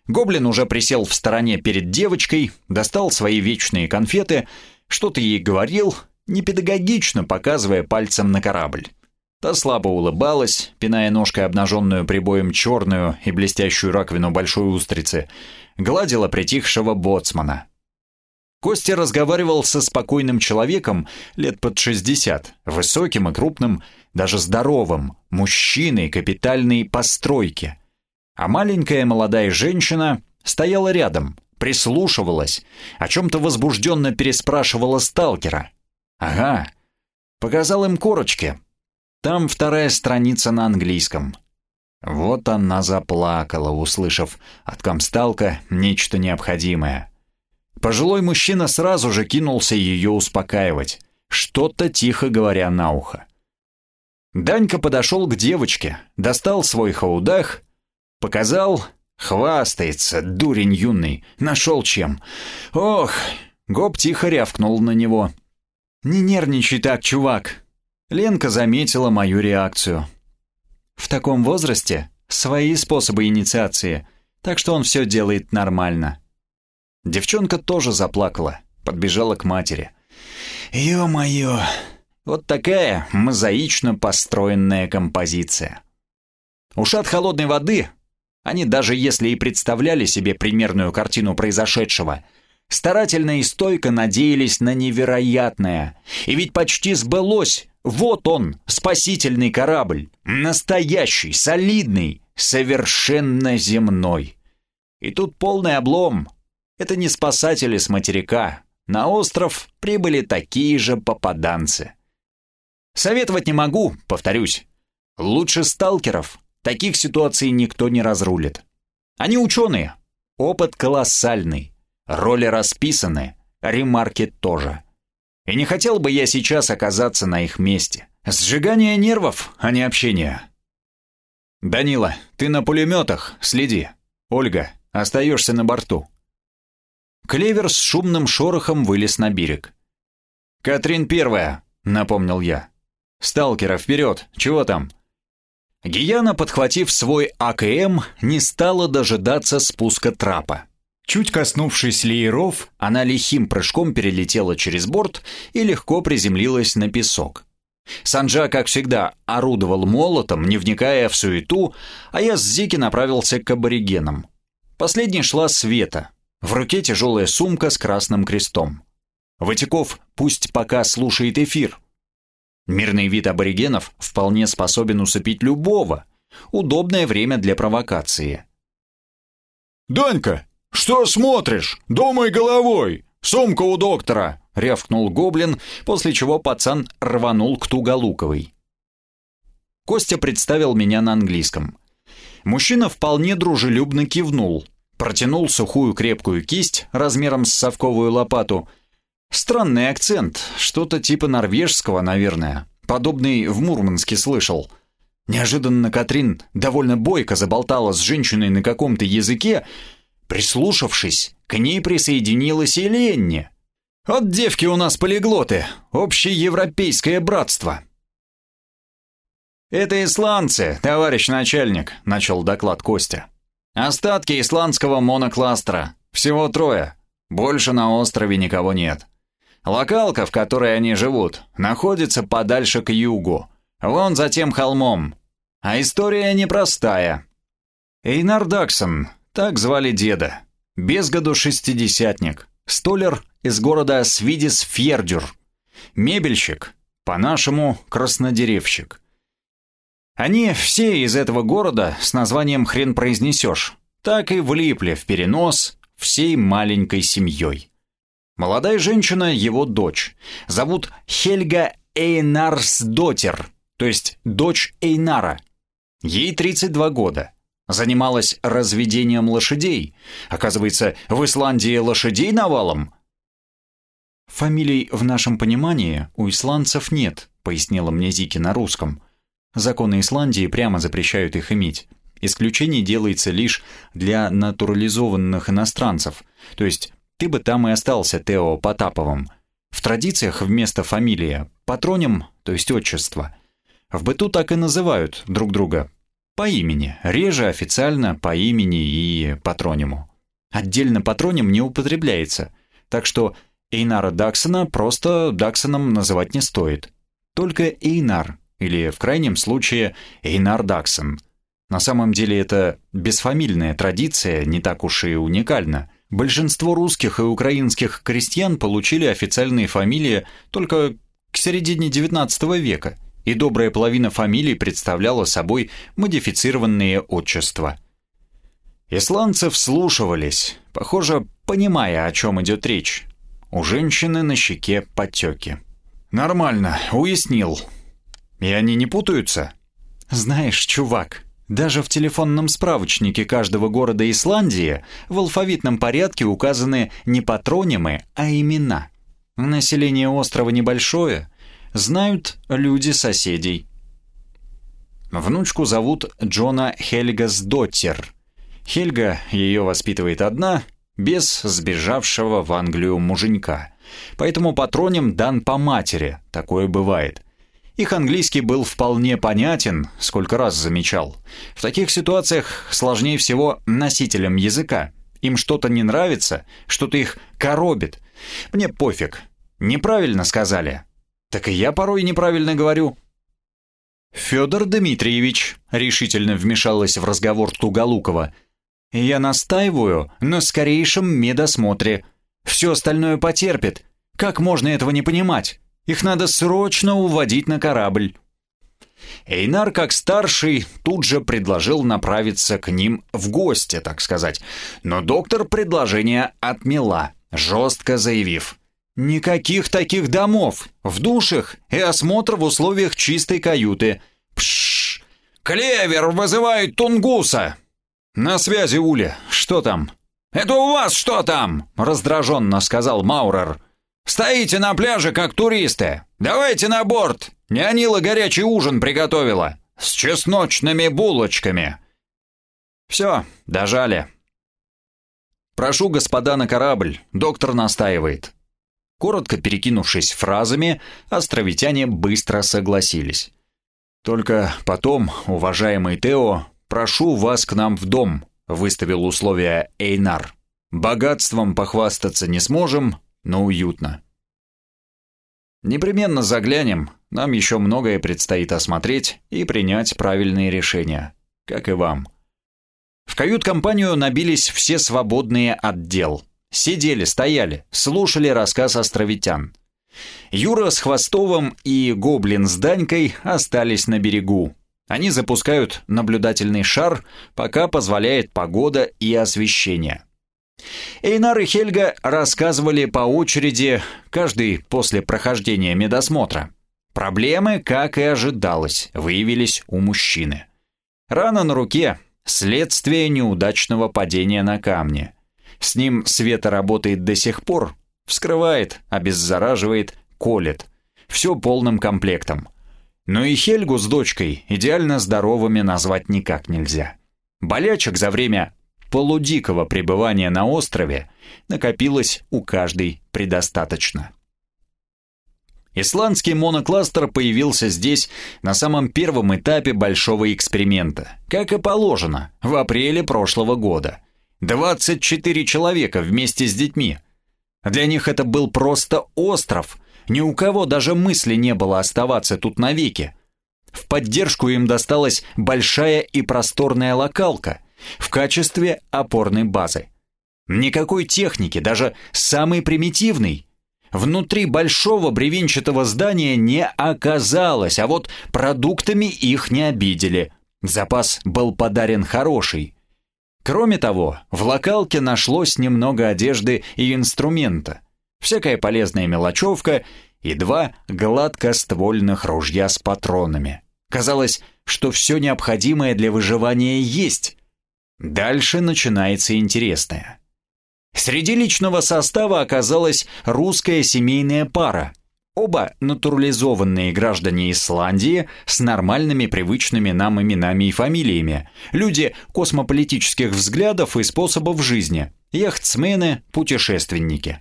Гоблин уже присел в стороне перед девочкой, достал свои вечные конфеты, что-то ей говорил, непедагогично показывая пальцем на корабль. Та слабо улыбалась, пиная ножкой обнаженную прибоем черную и блестящую раковину большой устрицы, гладила притихшего боцмана. Костя разговаривал со спокойным человеком лет под 60, высоким и крупным, даже здоровым, мужчиной капитальной постройки. А маленькая молодая женщина стояла рядом, прислушивалась, о чем-то возбужденно переспрашивала сталкера. «Ага». Показал им корочки. Там вторая страница на английском. Вот она заплакала, услышав от комсталка нечто необходимое. Пожилой мужчина сразу же кинулся ее успокаивать, что-то тихо говоря на ухо. Данька подошел к девочке, достал свой хаудах, показал, хвастается, дурень юный, нашел чем. Ох, Гоп тихо рявкнул на него. «Не нервничай так, чувак!» Ленка заметила мою реакцию. В таком возрасте свои способы инициации, так что он все делает нормально. Девчонка тоже заплакала, подбежала к матери. «Ё-моё!» Вот такая мозаично построенная композиция. Ушат холодной воды, они даже если и представляли себе примерную картину произошедшего – старательно и стойко надеялись на невероятное. И ведь почти сбылось. Вот он, спасительный корабль. Настоящий, солидный, совершенно земной. И тут полный облом. Это не спасатели с материка. На остров прибыли такие же попаданцы. Советовать не могу, повторюсь. Лучше сталкеров. Таких ситуаций никто не разрулит. Они ученые. Опыт колоссальный. Роли расписаны, ремарки тоже. И не хотел бы я сейчас оказаться на их месте. Сжигание нервов, а не общение. «Данила, ты на пулеметах, следи. Ольга, остаешься на борту». Клевер с шумным шорохом вылез на берег. «Катрин первая», — напомнил я. «Сталкера, вперед! Чего там?» Гияна, подхватив свой АКМ, не стала дожидаться спуска трапа. Чуть коснувшись лееров, она лихим прыжком перелетела через борт и легко приземлилась на песок. Санджа, как всегда, орудовал молотом, не вникая в суету, а я с Зики направился к аборигенам. Последней шла Света. В руке тяжелая сумка с красным крестом. Ватиков пусть пока слушает эфир. Мирный вид аборигенов вполне способен усыпить любого. Удобное время для провокации. «Данька, «Что смотришь? Думай головой! Сумка у доктора!» — рявкнул гоблин, после чего пацан рванул к Туголуковой. Костя представил меня на английском. Мужчина вполне дружелюбно кивнул, протянул сухую крепкую кисть размером с совковую лопату. Странный акцент, что-то типа норвежского, наверное. Подобный в Мурманске слышал. Неожиданно Катрин довольно бойко заболтала с женщиной на каком-то языке, Прислушавшись, к ней присоединилась и Ленни. «От девки у нас полиглоты, общеевропейское братство». «Это исландцы, товарищ начальник», — начал доклад Костя. «Остатки исландского монокластера. Всего трое. Больше на острове никого нет. Локалка, в которой они живут, находится подальше к югу. Вон за тем холмом. А история непростая. Эйнар Даксон, так звали деда. Без году шестидесятник. Столер из города Свидис-Фьердюр. Мебельщик, по-нашему краснодеревщик. Они все из этого города с названием «Хрен произнесешь», так и влипли в перенос всей маленькой семьей. Молодая женщина – его дочь. Зовут Хельга Эйнарсдотер, то есть дочь Эйнара. Ей 32 года. Занималась разведением лошадей. Оказывается, в Исландии лошадей навалом. «Фамилий в нашем понимании у исландцев нет», — пояснила мне Зики на русском. «Законы Исландии прямо запрещают их иметь. Исключение делается лишь для натурализованных иностранцев. То есть ты бы там и остался Тео Потаповым. В традициях вместо фамилии патроним, то есть отчество. В быту так и называют друг друга. По имени, реже официально по имени и патрониму. Отдельно патроним не употребляется, так что Эйнара Даксона просто Даксоном называть не стоит. Только Эйнар, или в крайнем случае Эйнар Даксон. На самом деле это бесфамильная традиция, не так уж и уникальна. Большинство русских и украинских крестьян получили официальные фамилии только к середине XIX века, и добрая половина фамилий представляла собой модифицированные отчества. Исландцы вслушивались, похоже, понимая, о чем идет речь. У женщины на щеке потеки. «Нормально, уяснил. И они не путаются?» «Знаешь, чувак, даже в телефонном справочнике каждого города Исландии в алфавитном порядке указаны не патронимы, а имена. Население острова небольшое, знают люди соседей. Внучку зовут Джона Хельгасдоттер. Хельга ее воспитывает одна, без сбежавшего в Англию муженька. Поэтому патроним дан по матери, такое бывает. Их английский был вполне понятен, сколько раз замечал. В таких ситуациях сложнее всего носителям языка. Им что-то не нравится, что-то их коробит. Мне пофиг. Неправильно сказали. Так и я порой неправильно говорю. Федор Дмитриевич решительно вмешалась в разговор Туголукова – я настаиваю на скорейшем медосмотре. Все остальное потерпит. Как можно этого не понимать? Их надо срочно уводить на корабль. Эйнар, как старший, тут же предложил направиться к ним в гости, так сказать. Но доктор предложение отмела, жестко заявив. «Никаких таких домов, в душах и осмотр в условиях чистой каюты. Пшш! Клевер вызывает Тунгуса!» «На связи, Уля. Что там?» «Это у вас что там?» — раздраженно сказал Маурер. «Стоите на пляже, как туристы. Давайте на борт. Нянила горячий ужин приготовила. С чесночными булочками». «Все, дожали». «Прошу господа на корабль. Доктор настаивает». Коротко перекинувшись фразами, островитяне быстро согласились. Только потом, уважаемый Тео, «Прошу вас к нам в дом», — выставил условия Эйнар. «Богатством похвастаться не сможем, но уютно». «Непременно заглянем, нам еще многое предстоит осмотреть и принять правильные решения, как и вам». В кают-компанию набились все свободные от дел. Сидели, стояли, слушали рассказ островитян. Юра с Хвостовым и Гоблин с Данькой остались на берегу, они запускают наблюдательный шар, пока позволяет погода и освещение. Эйнар и Хельга рассказывали по очереди, каждый после прохождения медосмотра. Проблемы, как и ожидалось, выявились у мужчины. Рана на руке – следствие неудачного падения на камне. С ним Света работает до сих пор, вскрывает, обеззараживает, колет. Все полным комплектом – но и Хельгу с дочкой идеально здоровыми назвать никак нельзя. Болячек за время полудикого пребывания на острове накопилось у каждой предостаточно. Исландский монокластер появился здесь на самом первом этапе большого эксперимента, как и положено, в апреле прошлого года. 24 человека вместе с детьми. Для них это был просто остров – ни у кого даже мысли не было оставаться тут навеки. В поддержку им досталась большая и просторная локалка в качестве опорной базы. Никакой техники, даже самой примитивной. внутри большого бревенчатого здания не оказалось, а вот продуктами их не обидели. Запас был подарен хороший. Кроме того, в локалке нашлось немного одежды и инструмента, всякая полезная мелочевка и два гладкоствольных ружья с патронами. Казалось, что все необходимое для выживания есть. Дальше начинается интересное. Среди личного состава оказалась русская семейная пара. Оба натурализованные граждане Исландии с нормальными привычными нам именами и фамилиями, люди космополитических взглядов и способов жизни, яхтсмены, путешественники.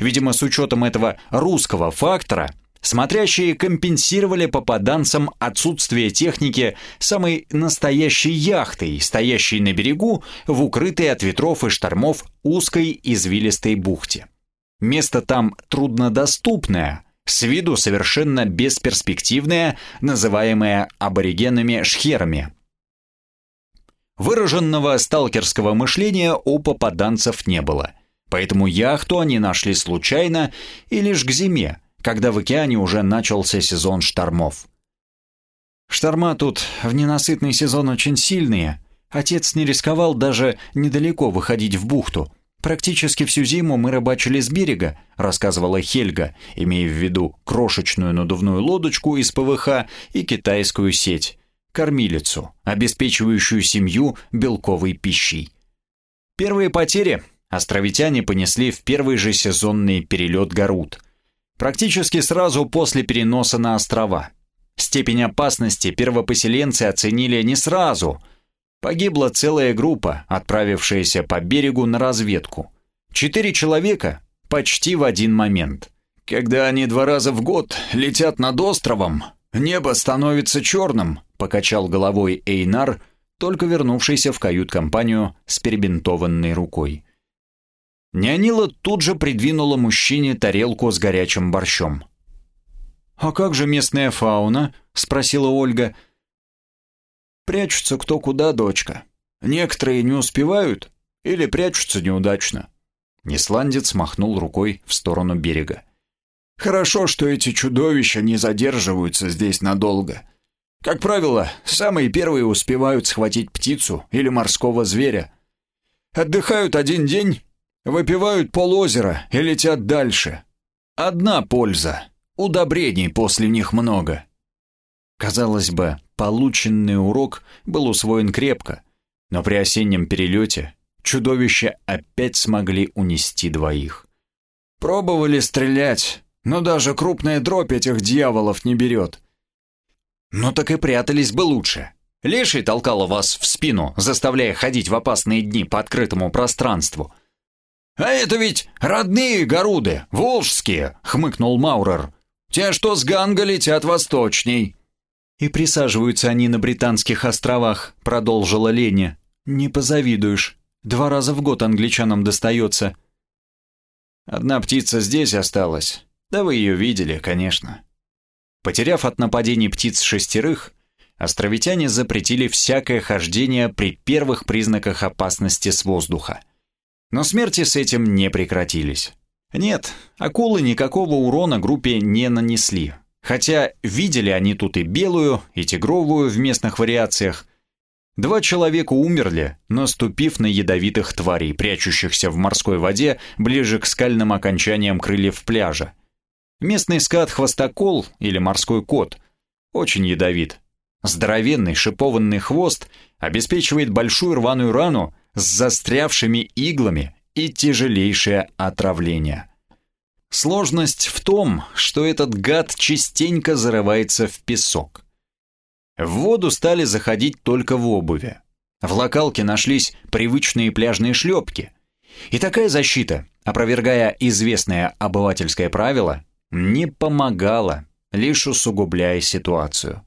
Видимо, с учетом этого русского фактора – Смотрящие компенсировали попаданцам отсутствие техники самой настоящей яхтой, стоящей на берегу в укрытой от ветров и штормов узкой извилистой бухте. Место там труднодоступное, с виду совершенно бесперспективное, называемое аборигенами шхерами. Выраженного сталкерского мышления у попаданцев не было, поэтому яхту они нашли случайно и лишь к зиме – когда в океане уже начался сезон штормов. Шторма тут в ненасытный сезон очень сильные. Отец не рисковал даже недалеко выходить в бухту. Практически всю зиму мы рыбачили с берега, рассказывала Хельга, имея в виду крошечную надувную лодочку из ПВХ и китайскую сеть, кормилицу, обеспечивающую семью белковой пищей. Первые потери островитяне понесли в первый же сезонный перелет Гарут, практически сразу после переноса на острова. Степень опасности первопоселенцы оценили не сразу. Погибла целая группа, отправившаяся по берегу на разведку. Четыре человека почти в один момент. Когда они два раза в год летят над островом, небо становится черным, покачал головой Эйнар, только вернувшийся в кают-компанию с перебинтованной рукой. Нянила тут же придвинула мужчине тарелку с горячим борщом. «А как же местная фауна?» — спросила Ольга. «Прячутся кто куда, дочка. Некоторые не успевают или прячутся неудачно». Нисландец махнул рукой в сторону берега. «Хорошо, что эти чудовища не задерживаются здесь надолго. Как правило, самые первые успевают схватить птицу или морского зверя. Отдыхают один день Выпивают полозера и летят дальше. Одна польза. Удобрений после них много. Казалось бы, полученный урок был усвоен крепко, но при осеннем перелете чудовища опять смогли унести двоих. Пробовали стрелять, но даже крупная дробь этих дьяволов не берет. Ну так и прятались бы лучше. Леший толкала вас в спину, заставляя ходить в опасные дни по открытому пространству — «А это ведь родные горуды, волжские», — хмыкнул Маурер. «Те, что с Ганга летят восточней». «И присаживаются они на Британских островах», — продолжила Леня. «Не позавидуешь. Два раза в год англичанам достается». «Одна птица здесь осталась. Да вы ее видели, конечно». Потеряв от нападений птиц шестерых, островитяне запретили всякое хождение при первых признаках опасности с воздуха. Но смерти с этим не прекратились. Нет, акулы никакого урона группе не нанесли. Хотя видели они тут и белую, и тигровую в местных вариациях. Два человека умерли, наступив на ядовитых тварей, прячущихся в морской воде ближе к скальным окончаниям крыльев пляжа. Местный скат-хвостокол или морской кот очень ядовит. Здоровенный шипованный хвост обеспечивает большую рваную рану, с застрявшими иглами и тяжелейшее отравление. Сложность в том, что этот гад частенько зарывается в песок. В воду стали заходить только в обуви. В локалке нашлись привычные пляжные шлепки. И такая защита, опровергая известное обывательское правило, не помогала, лишь усугубляя ситуацию.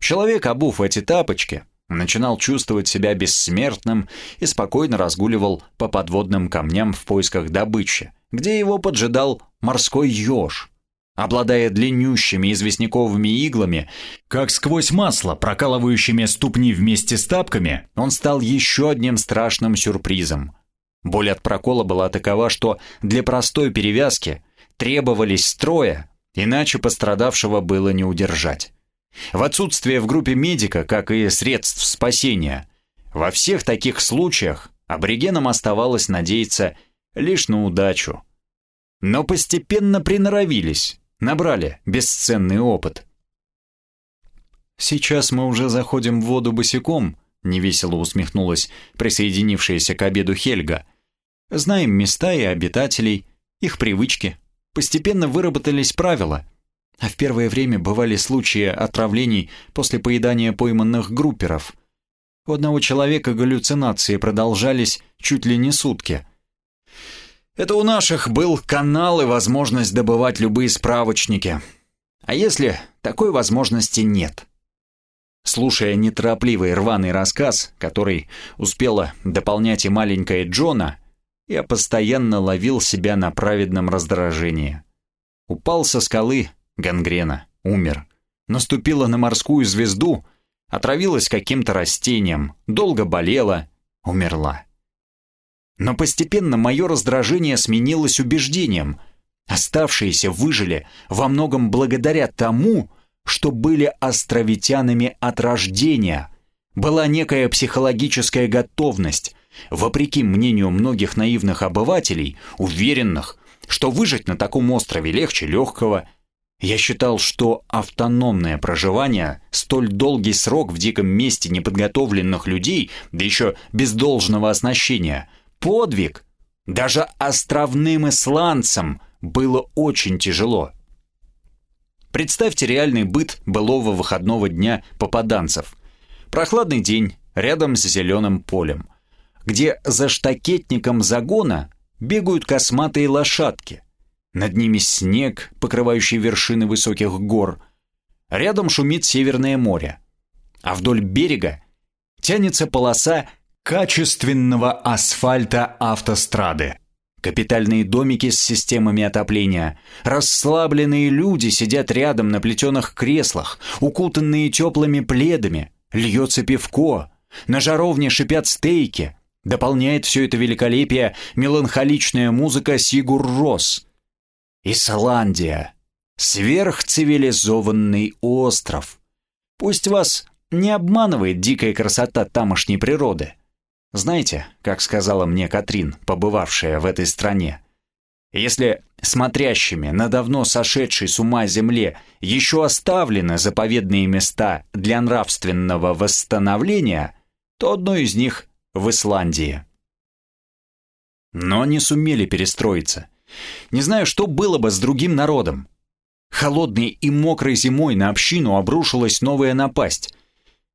Человек, обув эти тапочки, начинал чувствовать себя бессмертным и спокойно разгуливал по подводным камням в поисках добычи, где его поджидал морской еж. Обладая длиннющими известняковыми иглами, как сквозь масло, прокалывающими ступни вместе с тапками, он стал еще одним страшным сюрпризом. Боль от прокола была такова, что для простой перевязки требовались строя, иначе пострадавшего было не удержать. В отсутствие в группе медика, как и средств спасения, во всех таких случаях аборигенам оставалось надеяться лишь на удачу. Но постепенно приноровились, набрали бесценный опыт. «Сейчас мы уже заходим в воду босиком», — невесело усмехнулась присоединившаяся к обеду Хельга. «Знаем места и обитателей, их привычки. Постепенно выработались правила. А в первое время бывали случаи отравлений после поедания пойманных групперов. У одного человека галлюцинации продолжались чуть ли не сутки. Это у наших был канал и возможность добывать любые справочники. А если такой возможности нет? Слушая неторопливый рваный рассказ, который успела дополнять и маленькая Джона, я постоянно ловил себя на праведном раздражении. Упал со скалы, гангрена, умер. Наступила на морскую звезду, отравилась каким-то растением, долго болела, умерла. Но постепенно мое раздражение сменилось убеждением. Оставшиеся выжили во многом благодаря тому, что были островитянами от рождения. Была некая психологическая готовность, вопреки мнению многих наивных обывателей, уверенных, что выжить на таком острове легче легкого. Я считал, что автономное проживание, столь долгий срок в диком месте неподготовленных людей, да еще без должного оснащения, подвиг. Даже островным исландцам было очень тяжело. Представьте реальный быт былого выходного дня попаданцев. Прохладный день, рядом с зеленым полем, где за штакетником загона бегают косматые лошадки. Над ними снег, покрывающий вершины высоких гор. Рядом шумит Северное море. А вдоль берега тянется полоса качественного асфальта автострады. Капитальные домики с системами отопления. Расслабленные люди сидят рядом на плетеных креслах, укутанные теплыми пледами. Льется пивко. На жаровне шипят стейки. Дополняет все это великолепие меланхоличная музыка Сигур Рос. Исландия. Сверхцивилизованный остров. Пусть вас не обманывает дикая красота тамошней природы. Знаете, как сказала мне Катрин, побывавшая в этой стране, если смотрящими на давно сошедшей с ума земле еще оставлены заповедные места для нравственного восстановления, то одно из них в Исландии. Но не сумели перестроиться. Не знаю, что было бы с другим народом. Холодной и мокрой зимой на общину обрушилась новая напасть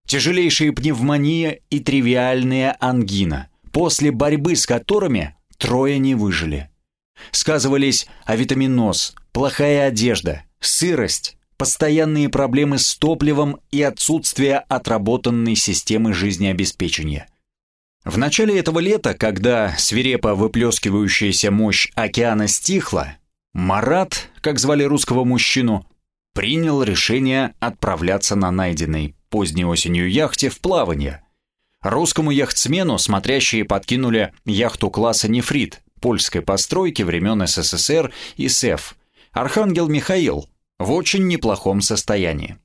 тяжелейшая пневмония и тривиальная ангина, после борьбы с которыми трое не выжили. Сказывались авитаминоз, плохая одежда, сырость, постоянные проблемы с топливом и отсутствие отработанной системы жизнеобеспечения. В начале этого лета, когда свирепо выплескивающаяся мощь океана стихла, Марат, как звали русского мужчину, принял решение отправляться на найденный поздней осенью яхте в плавание. Русскому яхтсмену смотрящие подкинули яхту класса «Нефрит» польской постройки времен СССР и СЭФ «Архангел Михаил» в очень неплохом состоянии.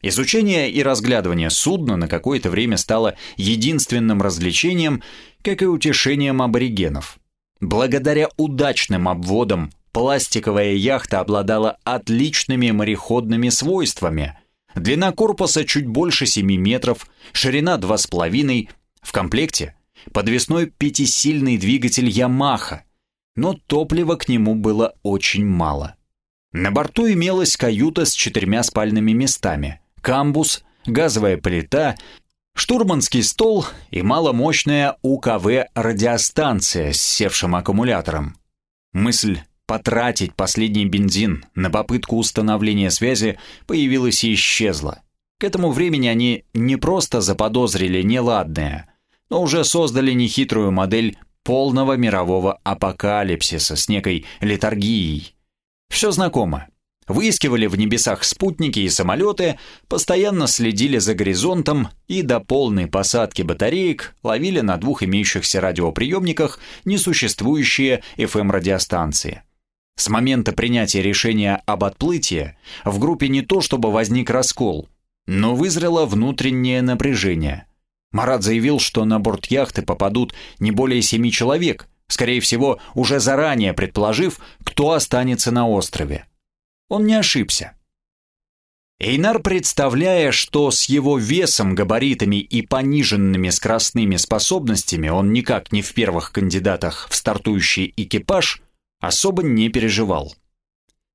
Изучение и разглядывание судна на какое-то время стало единственным развлечением, как и утешением аборигенов. Благодаря удачным обводам пластиковая яхта обладала отличными мореходными свойствами – Длина корпуса чуть больше 7 метров, ширина 2,5. В комплекте подвесной пятисильный двигатель Yamaha, но топлива к нему было очень мало. На борту имелась каюта с четырьмя спальными местами, камбус, газовая плита, штурманский стол и маломощная УКВ-радиостанция с севшим аккумулятором. Мысль потратить последний бензин на попытку установления связи появилась и исчезла. К этому времени они не просто заподозрили неладное, но уже создали нехитрую модель полного мирового апокалипсиса с некой летаргией. Все знакомо. Выискивали в небесах спутники и самолеты, постоянно следили за горизонтом и до полной посадки батареек ловили на двух имеющихся радиоприемниках несуществующие FM-радиостанции. С момента принятия решения об отплытии в группе не то чтобы возник раскол, но вызрело внутреннее напряжение. Марат заявил, что на борт яхты попадут не более семи человек, скорее всего, уже заранее предположив, кто останется на острове. Он не ошибся. Эйнар, представляя, что с его весом, габаритами и пониженными скоростными способностями он никак не в первых кандидатах в стартующий экипаж, особо не переживал.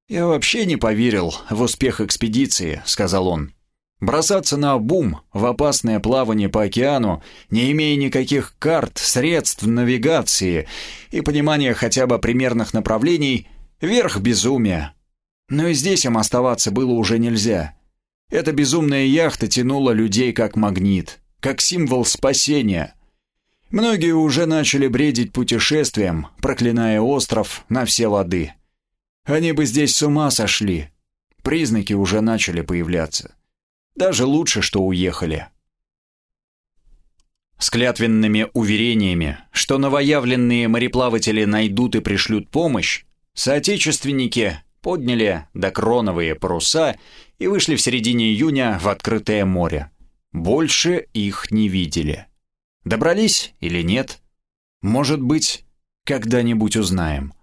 «Я вообще не поверил в успех экспедиции», — сказал он. «Бросаться на бум в опасное плавание по океану, не имея никаких карт, средств навигации и понимания хотя бы примерных направлений — верх безумия. Но и здесь им оставаться было уже нельзя. Эта безумная яхта тянула людей как магнит, как символ спасения. Многие уже начали бредить путешествием, проклиная остров на все лады. Они бы здесь с ума сошли. Признаки уже начали появляться. Даже лучше, что уехали. С клятвенными уверениями, что новоявленные мореплаватели найдут и пришлют помощь, соотечественники подняли докроновые паруса и вышли в середине июня в открытое море. Больше их не видели. Добрались или нет? Может быть, когда-нибудь узнаем.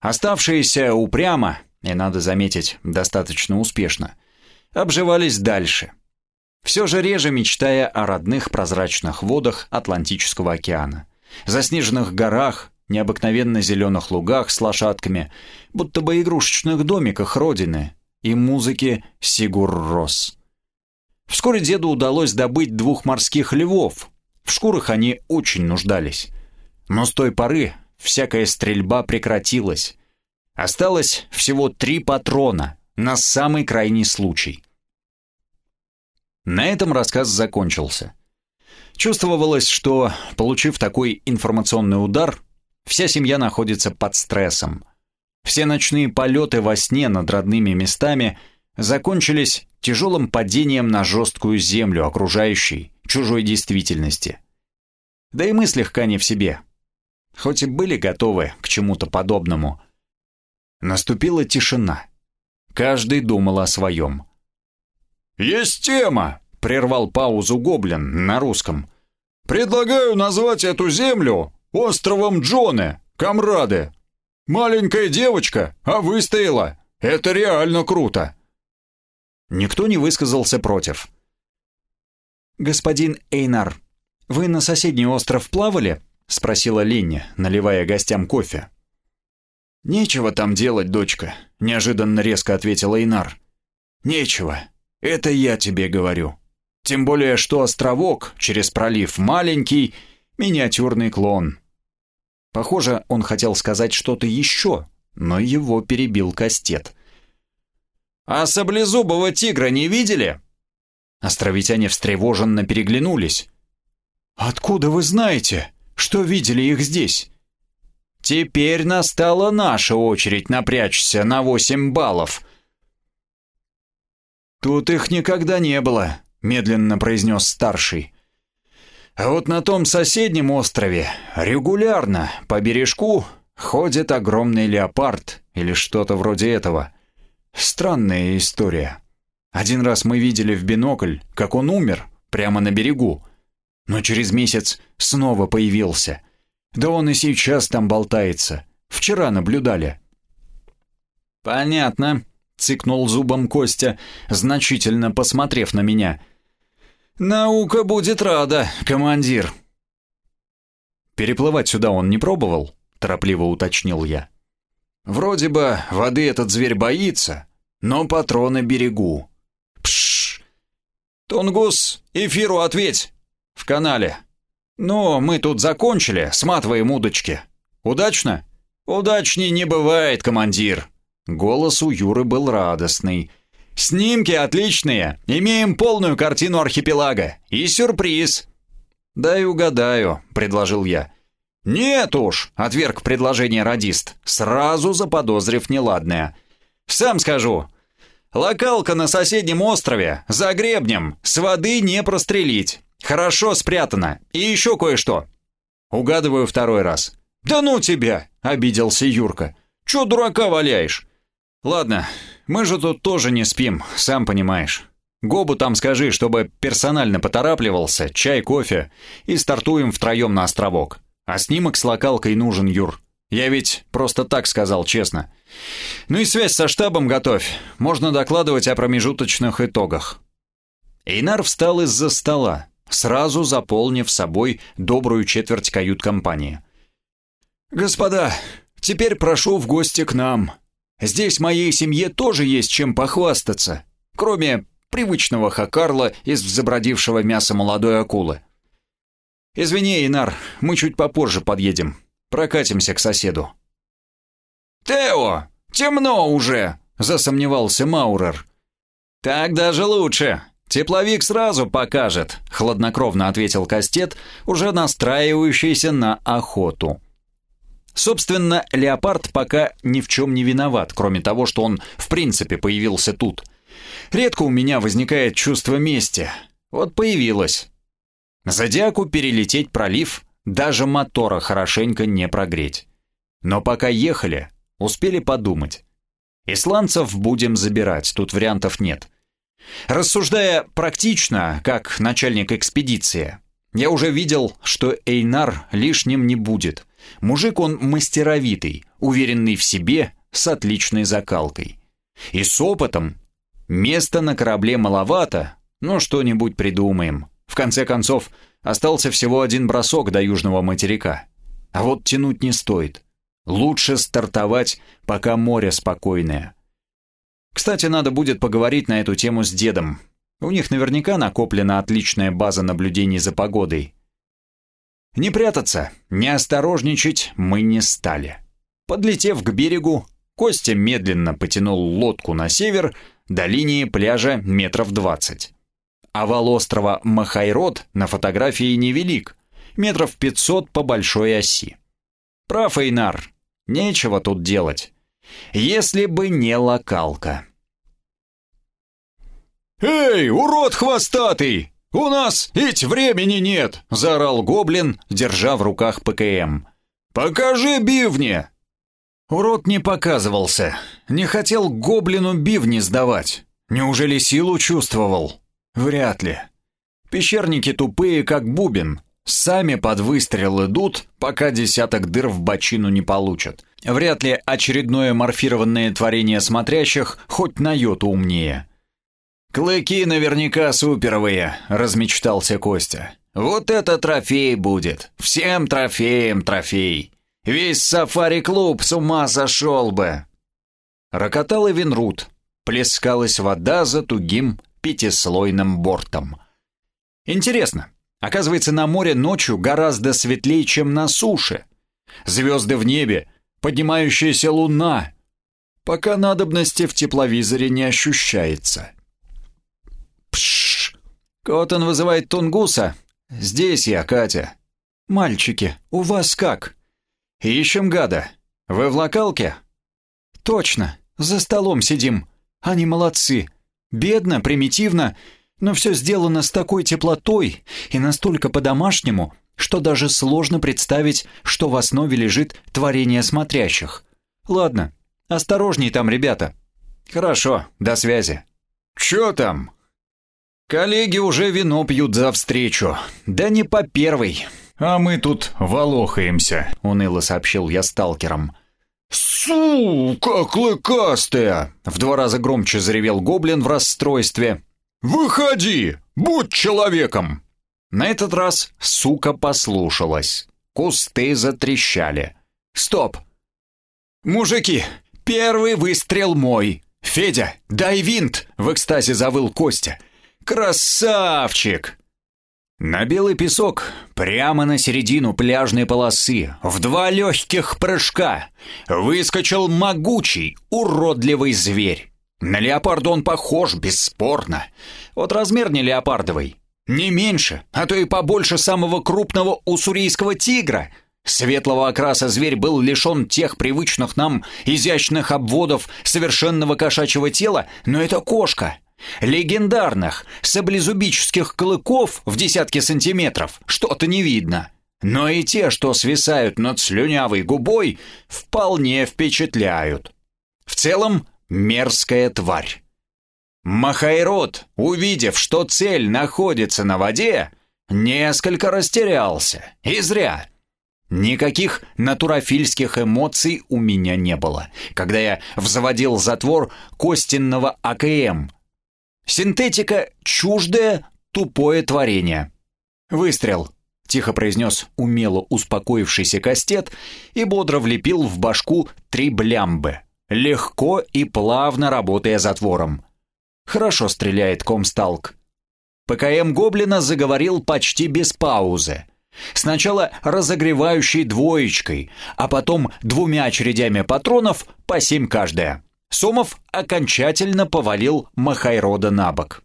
Оставшиеся упрямо, и надо заметить, достаточно успешно, обживались дальше. Все же реже мечтая о родных прозрачных водах Атлантического океана, заснеженных горах, необыкновенно зеленых лугах с лошадками, будто бы игрушечных домиках родины и музыки Сигур-Рос. Вскоре деду удалось добыть двух морских львов. В шкурах они очень нуждались. Но с той поры всякая стрельба прекратилась. Осталось всего три патрона на самый крайний случай. На этом рассказ закончился. Чувствовалось, что, получив такой информационный удар, Вся семья находится под стрессом. Все ночные полеты во сне над родными местами закончились тяжелым падением на жесткую землю окружающей, чужой действительности. Да и мы слегка не в себе. Хоть и были готовы к чему-то подобному. Наступила тишина. Каждый думал о своем. «Есть тема!» — прервал паузу Гоблин на русском. «Предлагаю назвать эту землю Островом Джоне, комрады. Маленькая девочка, а выстояла. Это реально круто. Никто не высказался против. «Господин Эйнар, вы на соседний остров плавали?» — спросила Ленни, наливая гостям кофе. «Нечего там делать, дочка», — неожиданно резко ответил Эйнар. «Нечего. Это я тебе говорю. Тем более, что островок через пролив маленький, миниатюрный клон. Похоже, он хотел сказать что-то еще, но его перебил Кастет. «А саблезубого тигра не видели?» Островитяне встревоженно переглянулись. «Откуда вы знаете, что видели их здесь?» «Теперь настала наша очередь напрячься на восемь баллов». «Тут их никогда не было», — медленно произнес старший. А вот на том соседнем острове регулярно по бережку ходит огромный леопард или что-то вроде этого. Странная история. Один раз мы видели в бинокль, как он умер прямо на берегу, но через месяц снова появился. Да он и сейчас там болтается. Вчера наблюдали. «Понятно», — цыкнул зубом Костя, значительно посмотрев на меня — «Наука будет рада, командир». «Переплывать сюда он не пробовал?» – торопливо уточнил я. «Вроде бы воды этот зверь боится, но патроны берегу». «Пшш! Тунгус, эфиру ответь! В канале. Ну, мы тут закончили, сматываем удочки. Удачно?» «Удачней не бывает, командир». Голос у Юры был радостный – Снимки отличные. Имеем полную картину архипелага. И сюрприз. «Дай угадаю», — предложил я. «Нет уж», — отверг предложение радист, сразу заподозрив неладное. «Сам скажу. Локалка на соседнем острове, за гребнем, с воды не прострелить. Хорошо спрятано. И еще кое-что». Угадываю второй раз. «Да ну тебя!» — обиделся Юрка. Чё дурака валяешь? Ладно, мы же тут тоже не спим, сам понимаешь. Гобу там скажи, чтобы персонально поторапливался, чай, кофе, и стартуем втроем на островок. А снимок с локалкой нужен, Юр. Я ведь просто так сказал, честно. Ну и связь со штабом готовь. Можно докладывать о промежуточных итогах. Эйнар встал из-за стола, сразу заполнив собой добрую четверть кают-компании. «Господа, теперь прошу в гости к нам. Здесь моей семье тоже есть чем похвастаться, кроме привычного хакарла из взабродившего мяса молодой акулы. Извини, Инар, мы чуть попозже подъедем. Прокатимся к соседу». «Тео, темно уже!» — засомневался Маурер. «Так даже лучше. Тепловик сразу покажет», — хладнокровно ответил Кастет, уже настраивающийся на охоту. Собственно, леопард пока ни в чем не виноват, кроме того, что он в принципе появился тут. Редко у меня возникает чувство мести. Вот появилось. Зодиаку перелететь пролив, даже мотора хорошенько не прогреть. Но пока ехали, успели подумать. Исландцев будем забирать, тут вариантов нет. Рассуждая практично, как начальник экспедиции, я уже видел, что Эйнар лишним не будет. Мужик он мастеровитый, уверенный в себе, с отличной закалкой. И с опытом. Места на корабле маловато, но что-нибудь придумаем. В конце концов, остался всего один бросок до южного материка. А вот тянуть не стоит. Лучше стартовать, пока море спокойное. Кстати, надо будет поговорить на эту тему с дедом. У них наверняка накоплена отличная база наблюдений за погодой. Не прятаться, не осторожничать мы не стали. Подлетев к берегу, Костя медленно потянул лодку на север до линии пляжа метров двадцать. Овал острова Махайрод на фотографии невелик, метров пятьсот по большой оси. Прав, Эйнар, нечего тут делать. Если бы не локалка. «Эй, урод хвостатый! У нас ведь времени нет!» — заорал гоблин, держа в руках ПКМ. «Покажи бивни!» Урод не показывался, не хотел гоблину бивни сдавать. Неужели силу чувствовал? Вряд ли. Пещерники тупые, как бубен. Сами под выстрел идут, пока десяток дыр в бочину не получат. Вряд ли очередное морфированное творение смотрящих хоть на йоту умнее. «Клыки наверняка суперовые», — размечтался Костя. «Вот это трофей будет! Всем трофеем трофей! Весь сафари-клуб с ума сошел бы!» Рокотал и Винрут. Плескалась вода за тугим пятислойным бортом. Интересно, оказывается, на море ночью гораздо светлее, чем на суше. Звезды в небе, поднимающаяся луна. Пока надобности в тепловизоре не ощущается. Пшш! Коттон вызывает Тунгуса. Здесь я, Катя. Мальчики, у вас как? Ищем гада. Вы в локалке? Точно, за столом сидим. Они молодцы. Бедно, примитивно, но все сделано с такой теплотой и настолько по-домашнему, что даже сложно представить, что в основе лежит творение смотрящих. Ладно, осторожней там, ребята. Хорошо, до связи. Чё там? Коллеги уже вино пьют за встречу. Да не по первой. А мы тут волохаемся, уныло сообщил я сталкерам. «Сука клыкастая!» В два раза громче заревел гоблин в расстройстве. «Выходи! Будь человеком!» На этот раз сука послушалась. Кусты затрещали. «Стоп!» «Мужики, первый выстрел мой!» «Федя, дай винт!» — в экстазе завыл Костя. «Красавчик!» На белый песок, прямо на середину пляжной полосы, в два легких прыжка, выскочил могучий, уродливый зверь. На леопарда он похож, бесспорно. Вот размер не леопардовый. Не меньше, а то и побольше самого крупного уссурийского тигра. Светлого окраса зверь был лишен тех привычных нам изящных обводов совершенного кошачьего тела, но это кошка, Легендарных саблезубических клыков в десятки сантиметров что-то не видно. но и те, что свисают над слюнявой губой, вполне впечатляют. В целом, мерзкая тварь. Махайрод, увидев, что цель находится на воде, несколько растерялся. И зря. Никаких натурофильских эмоций у меня не было, когда я взводил затвор костинного АКМ. Синтетика — чуждое, тупое творение. Выстрел. — тихо произнес умело успокоившийся кастет и бодро влепил в башку три блямбы, легко и плавно работая затвором. Хорошо стреляет комсталк. ПКМ Гоблина заговорил почти без паузы. Сначала разогревающей двоечкой, а потом двумя очередями патронов по семь каждая. Сомов окончательно повалил Махайрода на бок.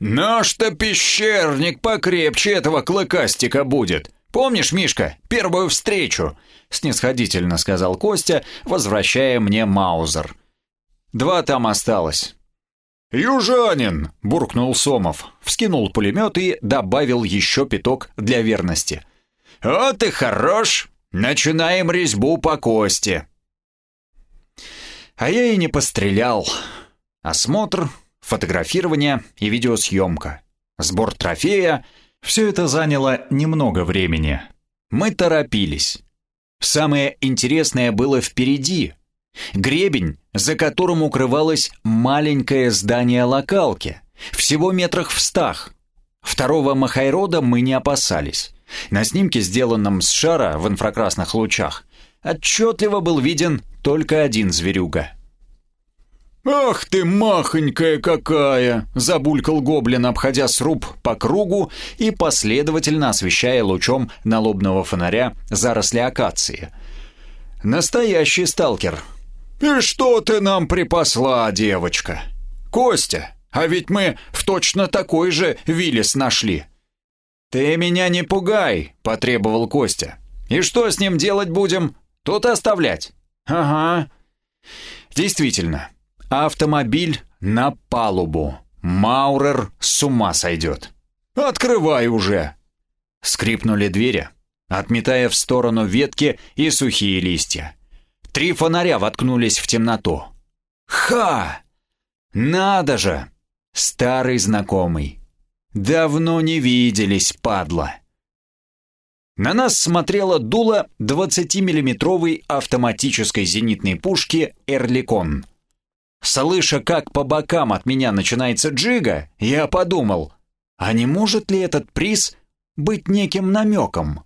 «Наш-то пещерник покрепче этого клыкастика будет. Помнишь, Мишка, первую встречу?» снисходительно сказал Костя, возвращая мне Маузер. «Два там осталось». «Южанин!» — буркнул Сомов, вскинул пулемет и добавил еще пяток для верности. «Вот и хорош! Начинаем резьбу по кости!» А я и не пострелял. Осмотр, фотографирование и видеосъемка, сбор трофея — все это заняло немного времени. Мы торопились. Самое интересное было впереди. Гребень, за которым укрывалось маленькое здание локалки, всего метрах в стах. Второго Махайрода мы не опасались. На снимке, сделанном с шара в инфракрасных лучах, отчетливо был виден только один зверюга — «Ах ты, махонькая какая!» — забулькал гоблин, обходя сруб по кругу и последовательно освещая лучом налобного фонаря заросли акации. «Настоящий сталкер!» «И что ты нам припасла, девочка?» «Костя, а ведь мы в точно такой же Виллис нашли!» «Ты меня не пугай!» — потребовал Костя. «И что с ним делать будем? Тут оставлять?» «Ага». Действительно, Автомобиль на палубу. Маурер с ума сойдет. «Открывай уже!» Скрипнули двери, отметая в сторону ветки и сухие листья. Три фонаря воткнулись в темноту. «Ха! Надо же! Старый знакомый. Давно не виделись, падла!» На нас смотрело дуло 20-миллиметровой автоматической зенитной пушки «Эрликон». Слыша, как по бокам от меня начинается джига, я подумал, а не может ли этот приз быть неким намеком?